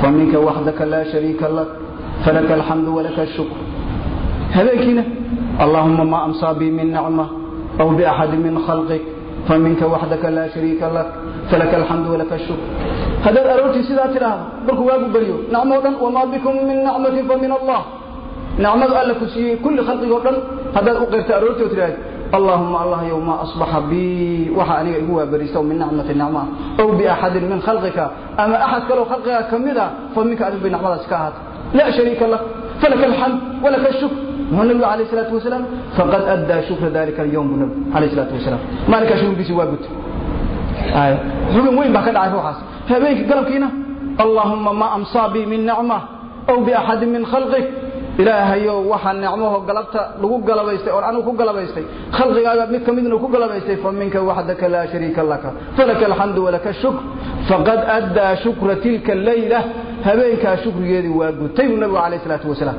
faminka waxdaka laa shariika lak falaka alxamdu walaka ashukr habeenkiina allaahumma maa amsaa bii min nicma aw biaxadin min khalqik faminka waxdaka laa shariika lak falaka alxamdu walaka ashukr haddaad aroortii sidaa tidhaahdo markuu waagu baryo nacmoo dhan wamaa bikum min nicmatin fa min allah nicmadu alla ku siiyey kulli khalqigoo dhan haddaad u qeyrta aroortii oo tidhaahdo اللهم الله يوم أصبح بي وحا أني هو بريسو من نعمة النعمة أو بأحد من خلقك أما أحد كلو خلقك كمذا فمنك أدب بنعمة سكاهات لا شريك لك فلك الحمد ولك الشكر هو النبي عليه الصلاة والسلام فقد أدى شكر ذلك اليوم النبي عليه الصلاة والسلام ما لك شكر بسي وابد xugun weyn baa ka dhacay ruuxaas. Habeenkii galabkiina allaahumma ma amsaa bi min nicma ow biaxadin min khalqik. Ilaahayow waxaa nicmaho galabta lagu galabaystay oon anigu ku galabaystay. Khalqigaaga mid ka midna ku galabaystay fa minka waxdaka laa shariika laka falaka alxamdu walaka shukr faqad addaa shukra tilka leyla habeenkaa shukrigeedii waa gutay buu nabigu calayh salaatu wasalaam.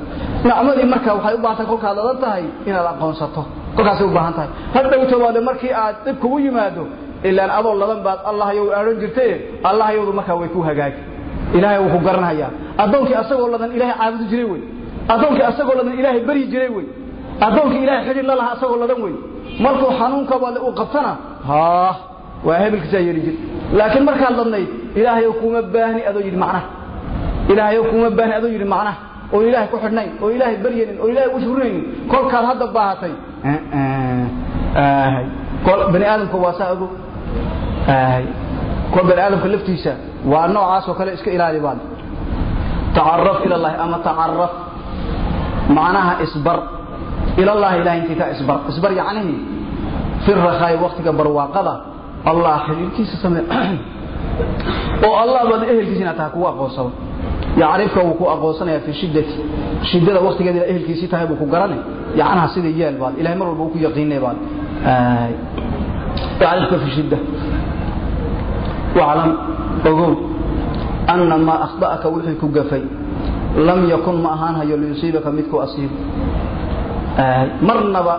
Nacmadii marka waxay u baahantay kolkaad adan tahay inaad aqoonsato. Kolkaasay u baahan tahay. Hadhowta waade markii aad dhib kugu yimaado ilaan adoo ladan baad allahyow aadhan jirtaye allahyowdu markaa way ku hagaagi ilaahay wuu ku garanhayaa addoonkii asagoo ladan ilaahay caabudi jiray wey. Addoonkii asagoo ladan ilaahay baryi jiray wey. Addoonkii ilaahay xidhi la lahaa asagoo ladan wey. Markuu xanuunkaba uu qabtana haa waa hebelkiisaa yeeli jir laakiin markaad ladnayd ilaahayow kuma baahni adoo yidhi macnaha ilaahayow kuma baahni adoo yidhi macnaha oo ilaahay ku xidhnayn oo ilaahay baryanin oo ilaahay u kolkaad hadda baahatay bani aadamka waa saa ogo kol bani aadamka laftiisa waa noocaasoo kale iska ilaali baad. Tacaraf ila allahi ama tacaraf macnaha isbar. Ilallahi ilahay intii ka isbar. Isbar yacnihi fi rakhaai waktiga barwaaqada. Allah xiriirkiisa samee. (clears throat) Oo allah baad ehelkiisa inaad tahay kugu aqoonsado. Yacrifka wuu ku aqoonsanaya fi shiddati. Shiddada waktigeeda ehelkiisii tahay buu ku garanay yacnaha sida yeel baad. Ilahay mar walba uu ku yaqiinay baad. Yacrifka fi shidda waclam ogow ana maa akhda'aka wixii ku gafay. Lam yakun ma ahaan hayo liyusiibaka midku asiibo marnaba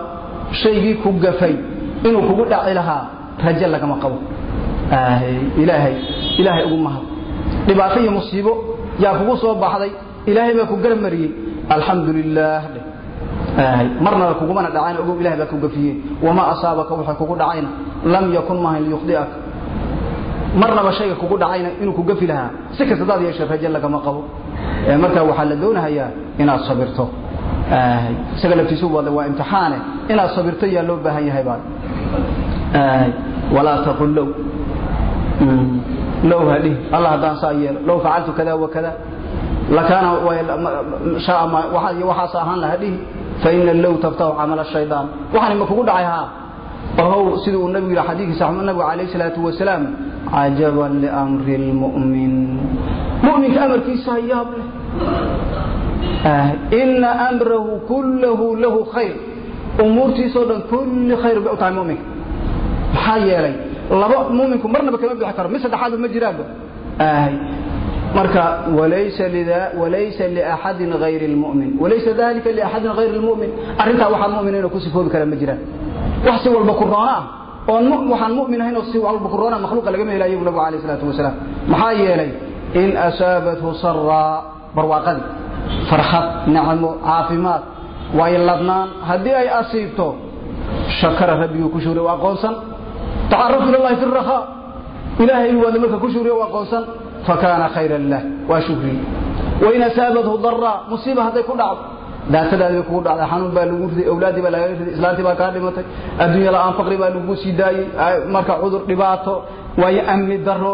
shaygii ku gafay inuu kugu dhaci lahaa rajo lagama qabo. Ilaahay ilaahay ugu mahad. Dhibaato iyo musiibo yaa kugu soo baxday ilaahay baa ku garab mariyey alxamdu lilaah dheh marnaba kugumana dhacayna ogow ilahay baa ku gafiyey. Wamaa asaabaka waxa kugu dhacayna. Lam yakun maahan liyukhdi'aka marnaba shayga kugu dhacayna inuu ku gafi lahaa si kasta daad yeeshe rajo lagama qabo. Marka waxaa la doonahayaa inaad sabirto. Isaga laftiisu wada waa imtixaane. Inaad sabirto yaa loo baahan yahay baa walaa taqul low low hadhihi allah haddaan saa yeelo. Low facaltu kada wa kada lakaana shaa waxaas ahaan laha dhihi faina low taftahu camala shaydaan. Waxani ma kugu dhacay haa? Ohow sida uu nabigu yidhi xadiikiisa nabigu calayh salaatu wasalaam cajaban liamri lmu'min mu'minka amarkiisa yaab leh ina amrahu kullahu lahu khayr umuurtiisoo dhan kulli khayr bay u tahay muminka maxaa yeelay laba muminku marnaba kama bixi karo mid saddexaadba ma jiraanba marka walaysa liaxadin hayri lmumin walaysa dalika liaxadin hayri lmumin arrintaa waxaan mu'miniin oo ku sifoobi kara ma jiraan wax si walba ku roona ah oon waxaan mu'min ahayn oo si walba ku roona makhluuqa lagama helayo bu nabigu alayh salaatu wasalaam. Maxaa yeelay in asaabathu saraa barwaaqadii farxad nicmo caafimaad way ladnaan. Haddii ay asiibto shakara rabbiguu ku shuriy u aqoonsan tacaraf ila llahi fi rakhaa ilaahay waada marka ku shuriy u aqoonsan fakaana khayran lah waa shukri. Wain asaabathu daraa musiiba hadday ku dhacdo daatadaadi bay kugu dhacday xanuun baa lagu riday awlaaddii baa lagaga riday islaantii baa kaa dhimatay adduunya la'aan faqri baa lagu sii daayey marka cudur dhibaato waayo amni daro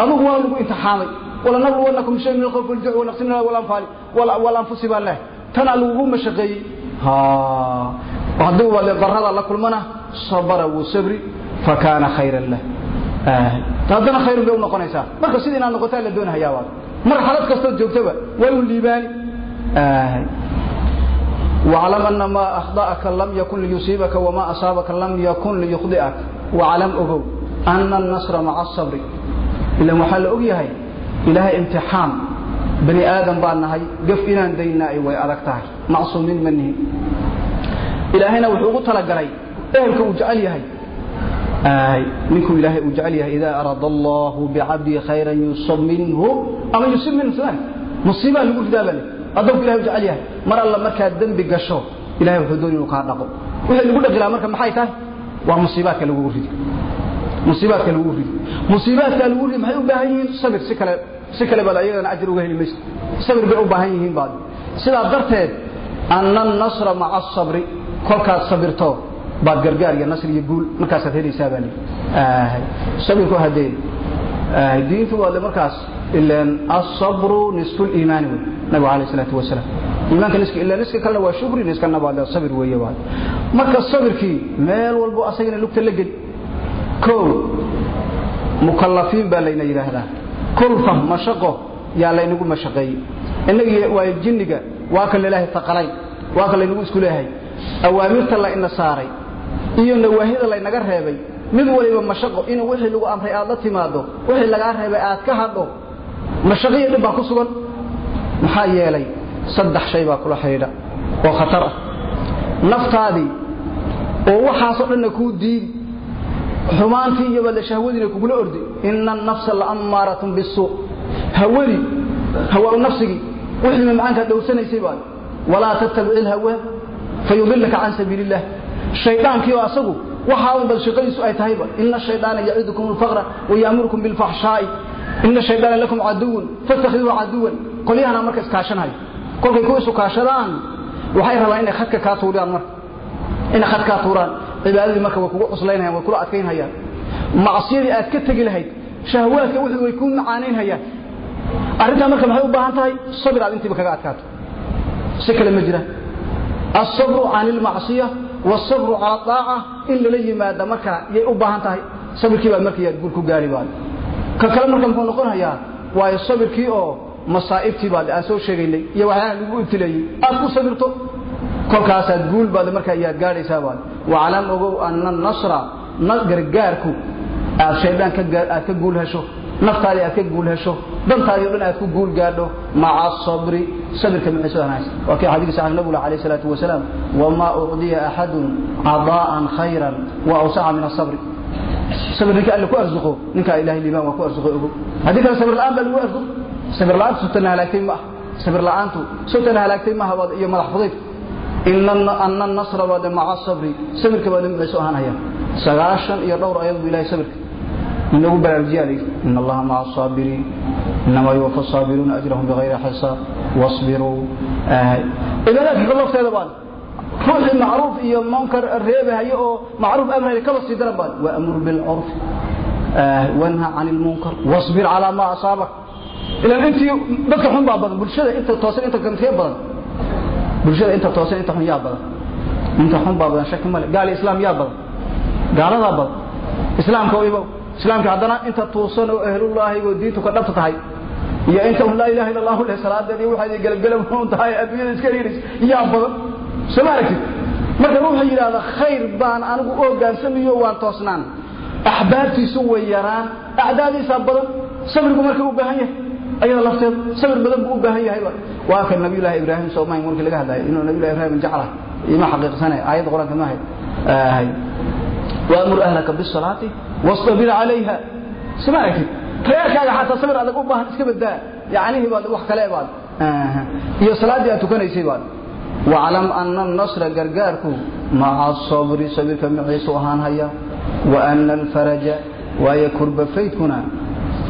adugu waa lagu imtixaamay walanabluwannakum bishay min alkhawfi waljuci wanaqsi min walanfaali walanfusi baa leh tanaa lagugu mashaqeeyey. Haddii wale darada la kulmana sabara wuu sabri fakaana khayran lah. Haddana khayrun bay u noqonaysaa. Marka sida inaad noqotaa la doonahayaa marxalad kastood joogtaba waa un liibaani واعلم أن ما أخطأك لم يكن ليصيبك وما أصابك لم يكن ليخطئك واعلم أغو أن النصر مع الصبر إلا محل أغيهي إلهي امتحان بني آدم بأنهي قف إنان دينائي ويأذكتهي معصومين منه إلهينا وحوق تلقري إهلك وجعليهي آه منكم إلهي وجعليهي إذا أراد الله بعبدي خيرا يصب منه أما يصب منه ثاني مصيبة نقول في ذلك addoonku ilahay u jecel yahay mar alla markaad dembi gasho ilahay wuxuu doon inuu kaa dhaqo. Wixii lagu dhaqi lahaa marka maxay tahay? Waa musiibaadka lagugu ridi musiibaadka lagugu ridi musiibaadka lagugu ridi maxay u baahan yihiin? Sabir si kale si kale baad ayagana ajir uga heli mayso sabir bay u baahan yihiin baad. Sidaa darteed anna nasra maca asabri kolkaad sabirto baad gargaar iyo nasr iyo guul markaasaad helaysaa baa leeyahay sabirku haddee diintu waa le markaas asabru nisfu liimaani wey nabigu alayh salaatu wasalaam iimaanka niska ila niska kalena waa shukri niskana waa sabir weeye waa marka sabirkii meel walbo asagana lugta la geli kow mukallafiin baa layna yidhaahdaa kulfa mashaqo yaa laynagu mashaqeeyey innagii waa jinniga waa kan ilaahay taqalay waa kan laynagu isku leeyahay awaamirta la ina saaray iyo nawaahida laynaga reebay mid waliba mashaqo in wixii lagu amray aad la timaado wixii lagaa reebay aad ka hadho mashaqo iyo dhib baa ku sugan. Maxaa yeelay saddex shay baa kula xidhiidha oo khatar. Ah naftaadii oo waxaasoo dhanna kuu diidi xumaantii iyo bada shahwadiina kugula ordi. Ina annafsa la ammaaratun bisuu hawadii hawaau nafsigii wixii mamacaankaa dhowrsanaysay baad walaa tattabici ilhawa fayudilaka can sabiili illah shaydaankii oo asagu waxaa un bad shaqadiisu ay tahayba ina shaydaana yacidukum alfaqra wayaamurukum bilfaxshaa'i ina shaydaana lakum caduwan fatakhiduuhu caduwan qolyahana marka iskaashanayo kolkay ku isu kaashadaan waxay rabaan inay khadka kaa tuuriyaan marka inay khad kaa tuuraan cibaadadii marka way kugu cuslaynayaan way kula adkaynhayaan macsiyadii aad ka tegi lahayd shahwaadka wixii way kuu macaanaynhayaan arrintaa marka maxay u baahan tahay sabir aad intiiba kaga adkaato si kale ma jira asabru can ilmacsiya wasabru cala daaca in lala yimaada marka yay u baahan tahay sabirkii baad marka yaad guul ku gaari baad ka kale marka muxuu noqonayaa waayo sabirkii oo masaa'ibtii baad aan soo sheegaynay iyo waxyaalaha lagu ibtileeyey aad ku sabirto. Kolkaasaad guul baad marka ayaad gaadhaysaa baad waclam ogow anna nasra gargaarku aad shaydaan aad ka guul hesho naftaadii aad ka guul hesho dantaadii o dhan aad ku guul gaadho maca asabri sabirka maciiso hanaysa waa kii xadiidka saxiix nabigula alayh salaatu wasalaam wamaa ucdiya axadun cadaa'an khayran wa awsaca min asabri sabir ninka alle ku arsuqo ninkaa ilahay liibaan waa ku arsuqo ogow haddii kale sabir la'aan baa lagu arsuq sabir la'aantu sutana halaagtay ma ah sabir la'aantu sutana halaagtay maaha iyo madax fudayd. Ana nasra baade maca sabri. Sabirka baade maciiso ahaanaya. Sagaashan iyo dhowr ayad buu ilahay sabirka inagu baraarujiya alayhi in allaha maca asaabiriin inamaa yuwafa asaabiruuna ajrahum bigayri xisaab. Wasbiruu. Cibaadaadka lafteeda baan ruuxii macruuf iyo munkar reebahayo oo macruuf amraya kaba sii daran baan waamur bilcurfi wanha can ilmunkar wasbir calaa maa asaabak ilan intii dadka xun baa badan. Bulshada inta toosan inta kantee badan. Bulshada inta toosan inta xun yaa badan. Inta xun baa badan shaki male. Gaali islaam yaa badan. Gaaladaa badan. Islaamka ibo islaamka haddana inta tuusan oo ahlullaahi oo diintu ka dhabta tahay iyo inta un laa ilaha illa allahu leh salaadeed iyo waxaad galabgalab (laughs) un tahay adduunyada iska riiris yaa badan soo ma aragtid? Marka ruuxa yidhaahda khayr baan anigu u hogaansamayo waan toosnaan. Axbaabtiisu way yaraan. Acdaadiisaa badan sabirku marka u baahan yahay ayada lafteed sabir badan buu u baahan yahay. Waa kan nabiyullaahi ibraahim soomayn markii laga hadlayo inuu nabiyullahi ibraahim jecla ima xaqiiqsanay aayadda qur'aanka ma ahayd waamur ahlaka bisalaati wastabir calayha soo ma aragtid? Reerkaaga xataa sabir adag u baahan iska badaa yacnihii baad wax kale baad iyo salaaddii aad tukanaysay baad waclam ana annasra gargaarku maca asabri sabirka maciisu ahaan haya wa ana alfaraja waayo kurba faydkuna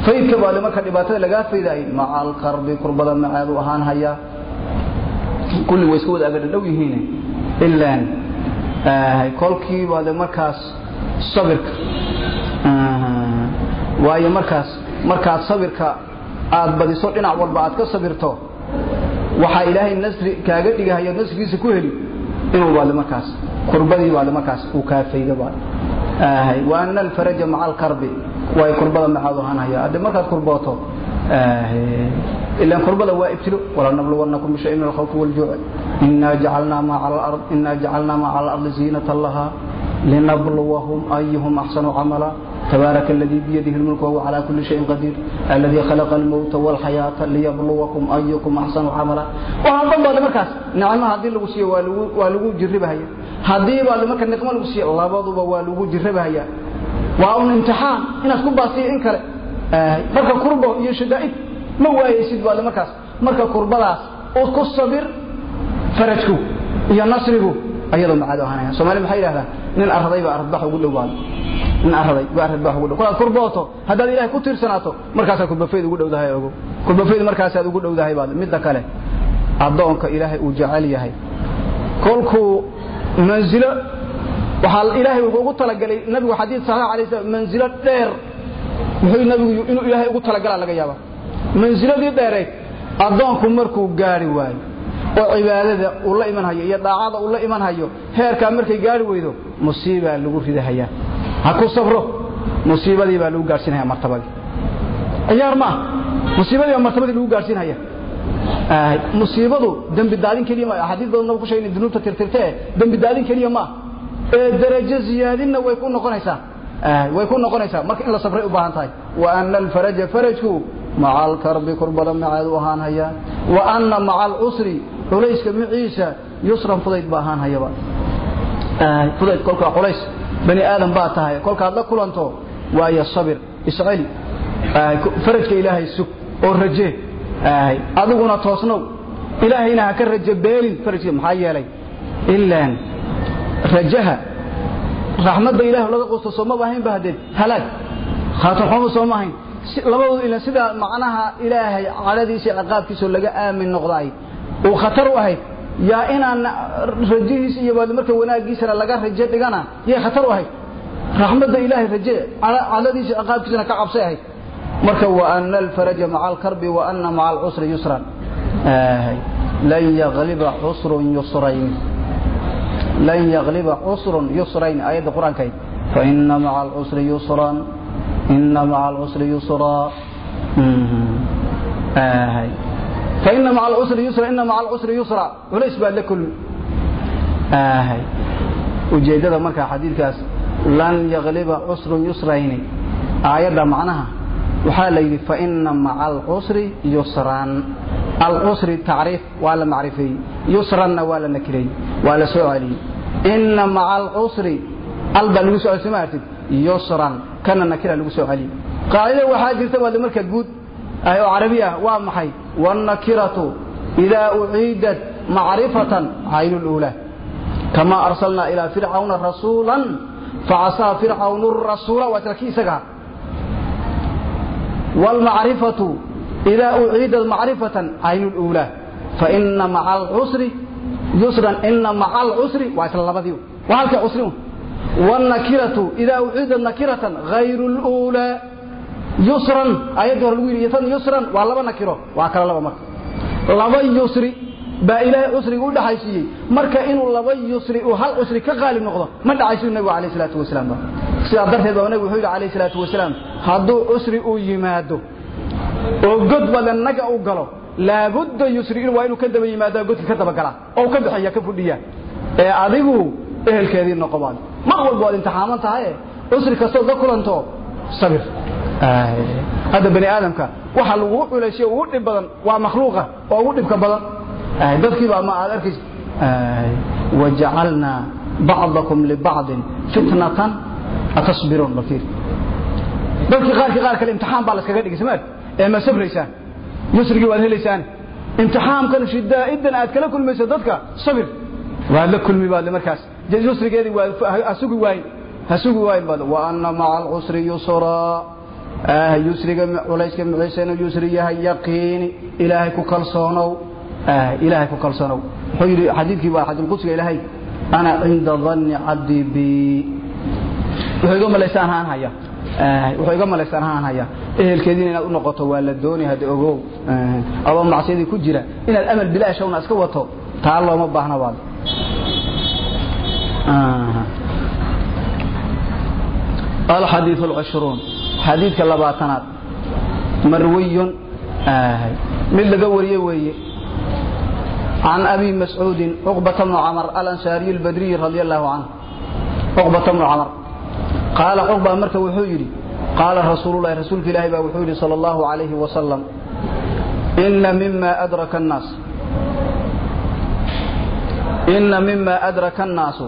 faydka baale marka dhibaatada lagaa faydaayay maca alkarbi kurbada maceedu ahaan haya kulli way iska wada agadhadhow yihiin ilaan kolkii baade markaas sabirka waayo markaas markaad sabirka aad badiso dhinac walba aad ka sabirto waxaa ilaahay nasri kaaga dhigahayo nasrigiisa ku heli inuu baadle markaas kurbadii baadle markaas uu kaa faydo baad wa ana alfaraja maca alkarbi way kurbada macaadu ahaanhaya haddii markaad kurbooto ilan kurbada waa ibtilo walanabluwannakum bishayin min alkhawfi waljuuc inaa jacalnaa ma cala alardi ziinatan laha linabluwahum ayuhum axsanu camala تبارك الذي بيده الملك وهو على كل شيء قدير الذي خلق الموت والحياة ليبلوكم أيكم أحسن عملا وهذا بعد مركز نعم هذه اللي وسيه والو جربها هي هذه بعد مركز نقمة وسيه الله بعض والو جربها هي وأن امتحان هنا تكون باسي إنك مركز قربه يشدائد ما هو يسيد بعد مركز مركز قربه لاس وكو الصبر فرجكو يا نصره ayadoo maxaad ahanaya Soomaali maxay yiraahdaan nin arday baa arbax ugu dhawaado nin arday baa arbax ugu dhawaado kurbooto hadaad ilaahay ku tiirsanaato markaas ku bafeed ugu dhawdahay ugu ku bafeed markaas aad ugu dhawdahay baad. Midda kale adoonka ilaahay uu jecel yahay. Kolku manzilo waxa ilaahay wuxuu ugu talagalay nabigu xadiis saxiix alayhi salaam manzilo dheer. Wuxuu nabigu inuu ilaahay ugu talagalay laga yaaba manziladii dheereed adoonku markuu gaari waayo oo cibaadada uu la iman hayo iyo daacada uu la iman hayo heerkaa markay gaari weydo musiibaa lagu ridahayaa ha ku sabro musiibadii baa lagu gaadhsiinaya martabadii. Ciyaar ma musiibadii baa martabadii lagu gaadhsiinaya. Musiibadu dembi daadin keliya ma axaadiis badan nagu sheegay dunuubta tirtirte dembi daadin keliya ma ee darajo ziyaadinna way ku noqonaysaa. Way ku noqonaysaa. Marka in la sabray u baahan tahay. Wa ana alfaraja farajku maca alkarbi kurbada maceedu ahaan hayaa wa ana maca alcusri culayska maciisa yusran fudayd ba ahaan hayaba. Fudayd kolkaa culays. Bani aadam baa tahay. Kolkaad la kulanto waayo sabir. Isceli farajka ilaahay sug oo raje. Adiguna toosnow. Ilaahayna ha ka raje beelin farajka maxaa yeelay? Ilaan rajaha. Raxmadda ilaah laga qusto soo maba ahayn ba hadeed halaag khaatarxumo soo ma ahayn labadoodu ila sida macnaha ilaahay cadhadiisa ciqaabkiisa laga aamin noqdaay uu khatar u ahayd. Yaa inaan rajihiisa iyo marka wanaagiisana laga raje dhigana yay khatar u ahayd. Raxmadda ilaahay raje cadhadiisa ciqaabkiisana ka cabsay ahayd. Marka wa ana alfaraja maca alkarbi wa ana maca alcusri yusran. Lan yagliba cusrun yusrayn. Lan yagliba cusrun yusrayn ayadda qur'aankayd faina maca alcusri yusran ina maca alcusri yusra فإن مع العسر يسرا إن مع العسر يسرا وليس بعد لكل آهي وجيدة مركا حديث كاس لن يغلب عسر يسرين آية معناها وحال لي فإن مع العسر يسرا العسر تعريف ولا معرفي يسرا ولا نكري ولا سؤالي إن مع العسر البا لو سؤال سمعت يسرا كان نكرا لو سؤالي قاعدة وحاجة تبقى مركا جود أي عربية ومحي والنكرة إذا أعيدت معرفة عين الأولى كما أرسلنا إلى فرعون رسولا فعصى فرعون الرسول وتركيسها والمعرفة إذا أعيدت معرفة عين الأولى فإن مع العسر يسرا إن مع العسر وعسل وهلك عسر والنكرة إذا أعيدت نكرة غير الأولى yusran ayadda hore lagu yidhi tan yusran waa laba nakiro waa kala laba marka. Laba yusri baa ilaahay cusriga u dhaxaysiiyey. Marka inuu laba yusri uu hal cusri ka qaalib noqdo ma dhacaysu nabigu calayhi salaatu wasalaam sidaa darteed baa nabigu wuxuu yidhi calayhi salaatu wasalaam hadduu cusri uu yimaado oo god badan naga u galo laabudda yusri waa inuu ka daba yimaado godka ka daba galaa oo ka bixiya ka fudhiya ee adigu ehelkeedii noqobaad mar walba waad imtixaaman tahay cusri kastood la kulanto sabir. Hadda bani aadamka waxa lagu culaysiyo ugu dhib badan waa makhluuqa oo ugu dhibka badan. Dadkii baa ma aad arkaysa wajacalnaa bacdakum libacdin fitnatan atasbiruun bakiir dadkii qaarkii qaar kale imtixaan baa laskaga dhigay samaad ee ma sabraysaan yusrigii waad helaysaan. Imtixaamkan shidaa'idan aad kala kulmayso dadka sabir. Waad la kulmi baad markaas. Yusrigeedii waa hasugi waayin hasugi waayin baad wa anna maca alcusri yusraa yusriga culayska maciisana yusri yahay yaqiini ilaahay ku kalsoonow. Ilaahay ku kalsoonow. Wuxuu yidhi xadiidkii waa xadiid qudsiga ilaahay ana cinda dhanni cabdii bi. Wuxuu iga malaysaan haan haya. Wuxuu iga malaysaan haan haya. Ehelkeediina inaad u noqoto waa la dooni hadda ogow. Adoo macsiyadii ku jira inaad amal bilaasha una iska wato taa looma baahna baad الحديث العشرون حديث كاللباتنات مروي آه. من لقوري وي عن أبي مسعود عقبة بن عمر الأنساري البدري رضي الله عنه عقبة بن عمر قال عقبة مرك وحيري قال رسول الله رسول الله وحيري صلى الله عليه وسلم إن مما أدرك الناس إن مما أدرك الناس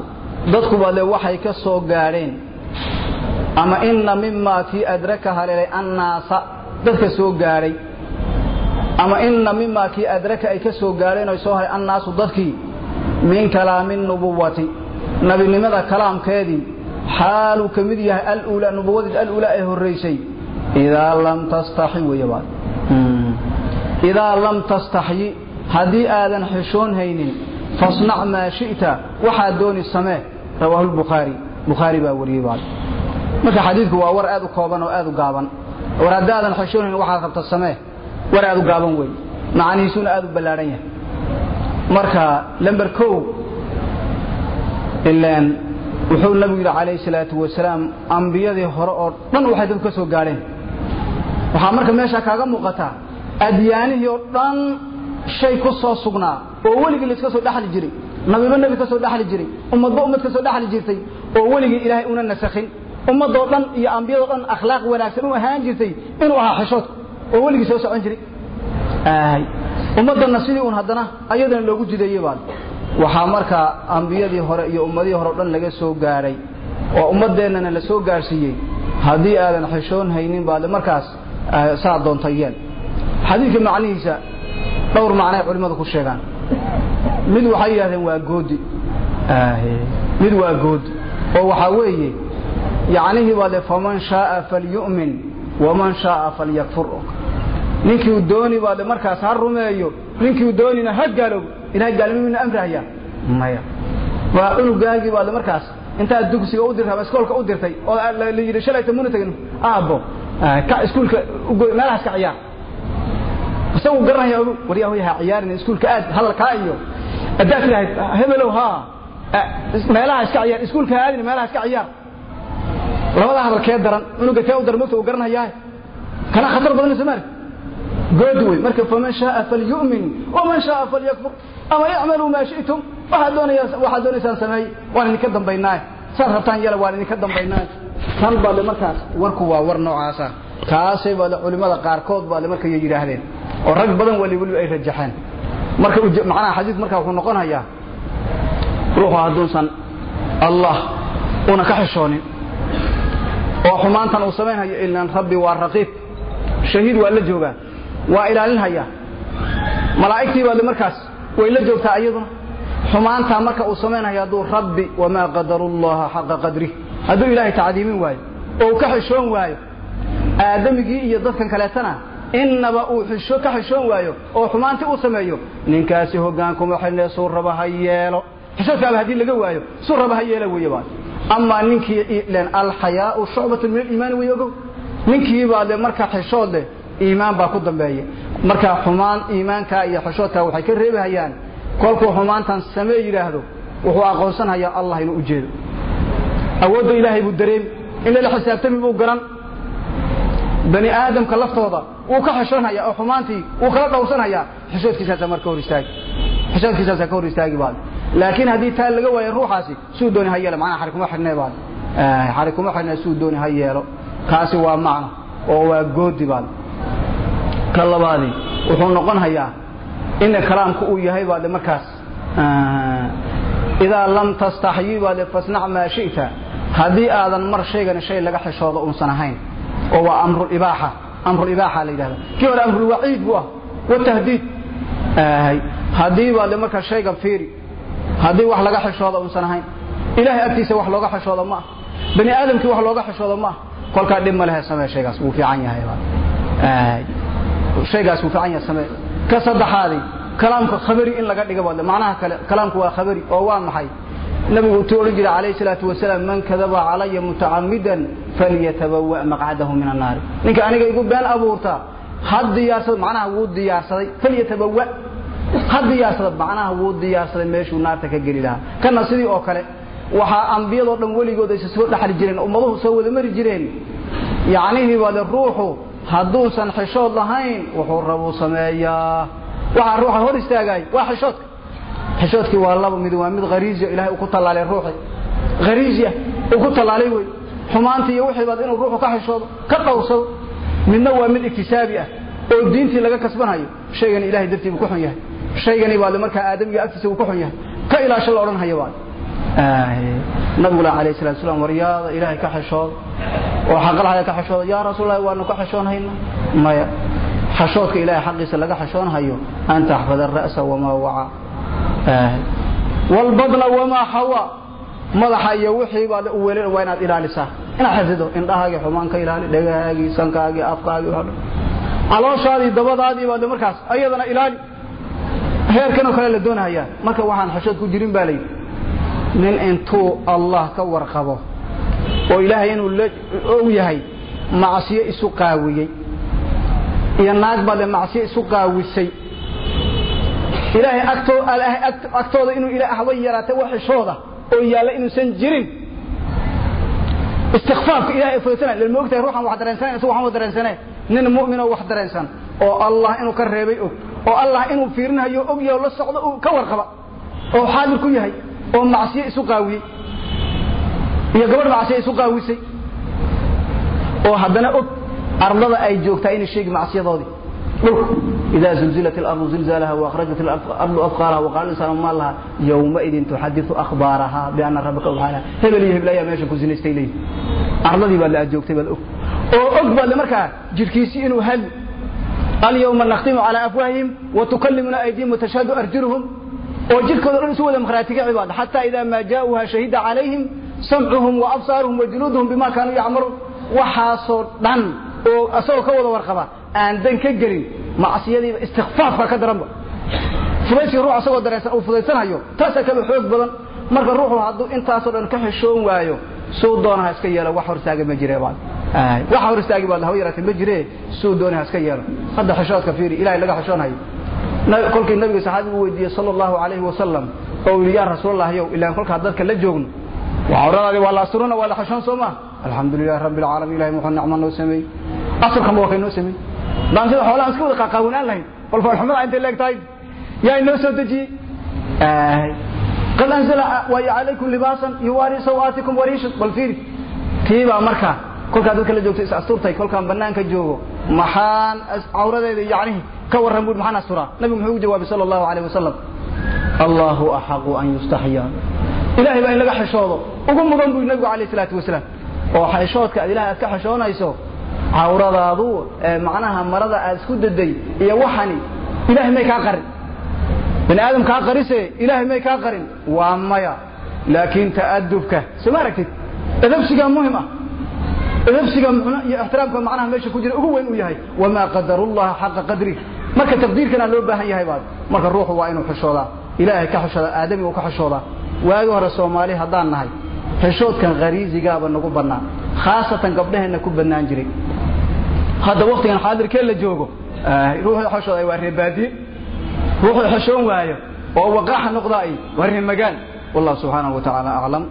dadku baale waxay ka soo gaadheen ama inna mimaa kii adraka haleelay annaasa dadka soo gaadhay ama inna mimaa kii adraka ay ka soo gaadheen oy soo haray annaasu dadkii min kalaami nubuwati nabinimada kalaamkeedii xaaluu ka mid yahay aluulaa nubuwadii aluulaa ee horraysay idaa lam tastaxi weeye baad. Idaa lam tastaxyi haddii aadan xishoon haynin fasnac maa shi'ta waxaad dooni samee rawaahu lbukhaari bukhaari baa wariyey baad marka xadiidku waa war aad u kooban oo aad u gaaban. War haddaadan xishoonayn waxaad rabta samee war aad u gaaban wey macanihiisuna aad u ballaadhan yahay. Marka lamber kow ilaan wuxuu nabigu yidhi calayhi salaatu wasalaam ambiyadii hore oo dhan waxay dadku ka soo gaadheen. Waxaa marka meesha kaaga muuqataa adyaanihii oo dhan shay ku soo sugnaa oo weligii layska soo dhexli jiray. Nabiba nebi ka soo dhexli jiray ummadba ummad ka soo dhexli jirtay oo weligii ilaahay una nasakhin ummadoo dhan iyo ambiyadoo dhan akhlaaq wanaagsan u ahaan jirtay inuu ahaa xishoodka oo weligii soo socon jiray. Ummaddanna sidii un haddana ayadana loogu jideeyey baan waxaa markaa ambiyadii hore iyo ummadihii hore o dhan laga soo gaadhay oo ummaddeennana la soo gaadhsiiyey haddii aadan xishoon haynin baad markaas saa doonta yeel. Xadiidka macnihiisa dhowr macnay culimmadu ku sheegaan. Mid waxay yidhahdeen waa goodi. Mid waa goodi. Oo waxaa weeye yacnihii baa le faman shaaa falyu'min waman shaaa falyakfur. Ninkii uu dooni baa le markaas ha rumeeyo ninkii uu doonina ha gaaloobo ilahay gaalnimimina amrahaya. Maya. Waa cunugaagii baa le markaas intaad dugsiga u dirtay ama iskoolka u dirtay oo la yidhi shalayta muna tagin aabbo. Ka iskuulka meelahaas ka ciyaar isagu garanaya waryaa ha ciyaarin iskuulka aad hadalkaa iyo. Haddaad tidhahayd hebelow haa. Meelaha iska ciyaar iskuulka aadin meelaha iska ciyaar labadaa hadal kee daran cunuga kee u daran mogta uu garanhayaa kana khatar badan samaari good wey marka faman shaaa falyu'min waman shaaa falyakfur. Ama icmaluu maa shi'tum waxaad doonaysaan sameey waan idinka dambaynaaye saad rabtaan yala waan idinka dambaynaaye tan baa le markaas warku waa war noocaasa. Kaasay baa le culimmada qaarkood baa le markay yidhaahdeen. Oo rag badan wali weliba ay rajaxeen marka macnaha xadiidku markaa wuxuu noqonayaa ruuxu hadduusan allah una ka xishoonin oo xumaantan uu samaynhayo ilan rabbi waa raqiib. Shahiid waa la joogaa. Waa ilaalinhayaa. Malaa'igtii baa markaas way la joogtaa iyaduna. Xumaantaa marka uu samaynhayo hadduu rabbi wamaa qadaru llaha xaqa qadrih hadduu ilaahay tacdiimin waayo oo uu ka xishoon waayo aadamigii iyo dadkan kaleetana innaba uu ka xishoon waayo oo xumaantii uu sameeyo ninkaasi hogaankuma xidhne suu raba ha yeelo. Xishoodkaaba haddii laga waayo suu raba ha yeelo weeye baa amaa ninkii alxayaau shucbatun min aliimaani wey ogow ninkii baa le marka xishood leh iimaan baa ku dambeeya marka xumaan iimaankaa iyo xishoodkaa waxay ka reebahayaan kolkuu xumaantan samee yidhaahdo wuxuu aqoonsanhayaa allah inuu u jeedo. Awoodda ilaahay buu dareemi in lala xisaabtami buu garan. Bani aadamka laftooda wuu ka xishoonhayaa oo xumaantii wuu kala dhowrsanhayaa xishoodkiisaasa marka hor istaagi. Xishoodkiisaasa ka hor istaagi baad laakiin haddii taa laga waayo ruuxaasi suu dooni ha yeelo macnaha xari kuma xidhnee baad xari kuma xidhnee suu dooni ha yeelo. Kaasi waa macno oo waa goodi baad ka labaadi wuxuu noqon hayaa in kalaamku uu yahay baad markaas. Idaa lam tastaxyi baad fasnac maa shi'ta. Haddii aadan mar shaygani shay laga xishoodo uusan ahayn oo waa amrulibaaxa amrulibaaxa la yidhahda. Kii hore amrulwaciid buu ah watahdiid haddii baad markaa shaygan fiiri haddii wax laga xishoodo uusan ahayn ilaahay agtiisa wax looga xishoodo ma bani aadamkii wax looga xishoodo ma kolkaa dhib ma lehe samee shaygaas wuu fiican yahay shaygaas wuu fiican yahay samee. Ka saddexaadi kalaamka khabari in laga dhiga baad macnaha kale kalaamku waa khabari oo waa maxay? Nabigu utuu odhan jiray calayhi salaatu wasalaam man kadaba calaya mutacamidan falyatabawa maqcadahu min annaari. Ninka aniga igu been abuurta ha diyaarsada macnaha wuu diyaarsaday falyatabawa ha diyaarsada macnaha wuu diyaarsaday meeshuu naarta ka geli lahaa. Kana sidii oo kale waxaa ambiyadoo dhan weligood soo dhaxli jireen ummaduhu soo wada mari jireen. Yacnihii waade ruuxu hadduusan xishood lahayn wuxuu rabuu sameeyaa. Waxaa ruuxa hor istaagay waa xishoodka xishoodkii waa laba mid waa mid khariisiya ilahay uu ku tallaalay ruuxi khariisiya uu ku tallaalay wey. Xumaantii iyo wixii baad inuu ruuxu ka xishoodo ka dhowrsado midna waa mid iktisaabi ah oo diintii laga kasbanayo. Shaygani ilahay dartii ku xun yahay shaygani baade markaa aadamiga agtiisa uu ku xun yahay ka ilaasho la odhan hayo baad nabigula alayh salatu slam waryaada ilaahay ka xishooda oo xaqalhaya ka xishooda yaa rasuullahi waanu ka xishoonhayna maya xashoodka ilahay xaqiisa laga xishoonhayo an taxfada ara'sa wamaa waca walbadna wamaa xawa madaxa iyo wixii baad u weelin waa inaad ilaalisaa. Inaad xafido indhahaagii xumaan ka ilaali dhagahaagii sankaagii afkaagii oo dhan calooshaadii dabadaadii baad markaas ayadana ilaali heerkanoo kale la doonahayaa marka waxaan xashood ku jirin baa layidhi nin intuu allah ka warqabo oo ilaahay inuu og yahay macsiyo isu qaawiyey. Iyo naag baad macsiyo isu qaawisay. Ilaahay agtooda inuu ila ahba yaraatay wax oo yaalla inuusan jirin. Istikfaafka ilahay ay fudaysanay lama ogtahay ruuxan wax dareensanay isagu waxaan dareensanay. Nin mu'min oo wax dareensan oo allah inuu ka reebay og oo allah inuu fiirinayo og yahay la socdo uu ka warqaba oo xaadir ku yahay oo macsiyo isu qaawiyey iyo gabadh macsiyo isu qaawisay oo haddana og ardada ay joogtaa inay sheegi macsiyadoodii. Dhulku idaa zulzilat alardu zilzaalaha waakrajat alardu afqaalaha waqaala insaanu maa laha yowmaidin tuxadiu akhbaaraha biana rabbaka awxaalaha hebel iyo heblayaa meesha ku sinaystay leeyihi ardadii baad aad joogtay baad og. Oo og baad markaa jidhkiisii inuu hali alyawma nakhtimu calaa afwaahihim watukallimuna aydihim watashhadu arjuluhum oo jidhkooda dhan isu wada makhraatiga cibaada xataa idaa maa jaa'uuha shahida calayhim samcuhum wa absaaruhum wa juluuduhum bima kaanuu yacmaluun waxaasoo dhan oo asagoo ka wada warqaba aan dan ka gelin macsiyadiiba istikfaafka ka daranba fudayskii ruux asagoo dareensan uu fudaysanayo taasaa kaba xoog badan marka ruuxu hadduu intaasoo dhan ka xishoon waayo suu doonaha iska yeelo wax hor istaaga ma jire baad wax hor istaagi baad haw yaraatay ma jire suu doonaha iska yeelo. Hadda xishoodka fiiri ilahay laga xishoonayo kolkii nabiga saxaabigu weydiiyey sal allahu alayhi wasalam oo yidhi yaa rasuulalahyow ilaan kolkaa dadka la joogno. Cawradaadi waa la asturuna waa la xashoon soo maa alxamdulilahi rabbi alcaalamiin ilahay muxuu nicmo noo sameeyey. Asturkanba waa kay noo sameeyey. Daan sida xoolahan iska wada qaaqaawanaan lahayn. Bal foolxumada intay leeg tahay. Yaa inoo soo dejiyey. Qad anzala waayo calaykum libaasan yuwaari sawaatikum wariishan. Bal fiiri tiibaa markaa kolkaa dadka la joogto is asturtay kolkaan banaanka joogo maxaan cawradeeda yacnihi ka warran buuri maxaan asturaa? Nabigu muxuu ugu jawaabay sala allahu alayh wasalam allahu axaqu an yustaxya. Ilahay baa in laga xishoodo. Ugu mudan buu nabigu alayh salaatu wasalaam oo xishoodka ad ilahay aad ka xishoonayso cawradaadu macnaha marada aad isku daday iyo waxani ilahay may kaa qarin. Bani aadam kaa qarise ilahay may kaa qarin. Waa maya laakiin ta'adubka soo ma aragtid? Edabsigaa muhiim ah edabsiga iyo ixtiraamka macnaha meesha ku jira ugu weyn uu yahay wamaa qadarullaha xaqa qadri. Marka taqdiirkana loo baahan yahay baad. Marka ruuxu waa inuu xishoodaa ilaahay ka xishoodaa aadami uu ka xishoodaa waagi hore soomaali haddaan nahay xishoodkan khariisigaaba nagu bannaan khaasatan gabdhaheenna ku bannaan jiray. Hadda waktigan xaadirkee la joogo? Ruuxuu xishooday waa reebaadiye ruuxuu xishoon waayo oo waqaaxa noqdaa waa reemagaan wallahu subxaanahu wa tacaala aclam